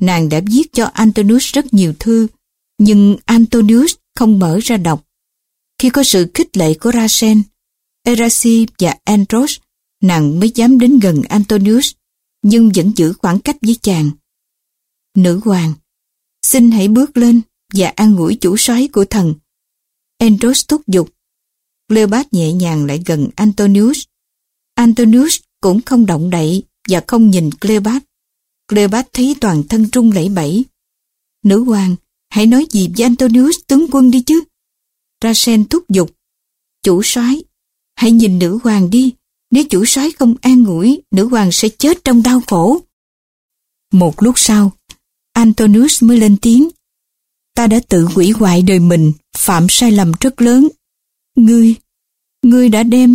Nàng đã viết cho Antonius rất nhiều thư, nhưng Antonius không mở ra đọc. Khi có sự khích lệ của Rasen, Erasi và Andros, nàng mới dám đến gần Antonius, nhưng vẫn giữ khoảng cách với chàng. Nữ hoàng, xin hãy bước lên và an ủi chủ soái của thần. Andros thúc giục. Cleopat nhẹ nhàng lại gần Antonius. Antonius cũng không động đậy và không nhìn Cleopat. Cleopat thấy toàn thân trung lẫy bẩy. Nữ hoàng, hãy nói gì với Antonius tướng quân đi chứ. Rasen thúc giục. Chủ soái, hãy nhìn nữ hoàng đi. Nếu chủ soái không an ngủi, nữ hoàng sẽ chết trong đau khổ. Một lúc sau, Antonius mới lên tiếng. Ta đã tự hủy hoại đời mình, phạm sai lầm rất lớn. Ngươi, ngươi đã đem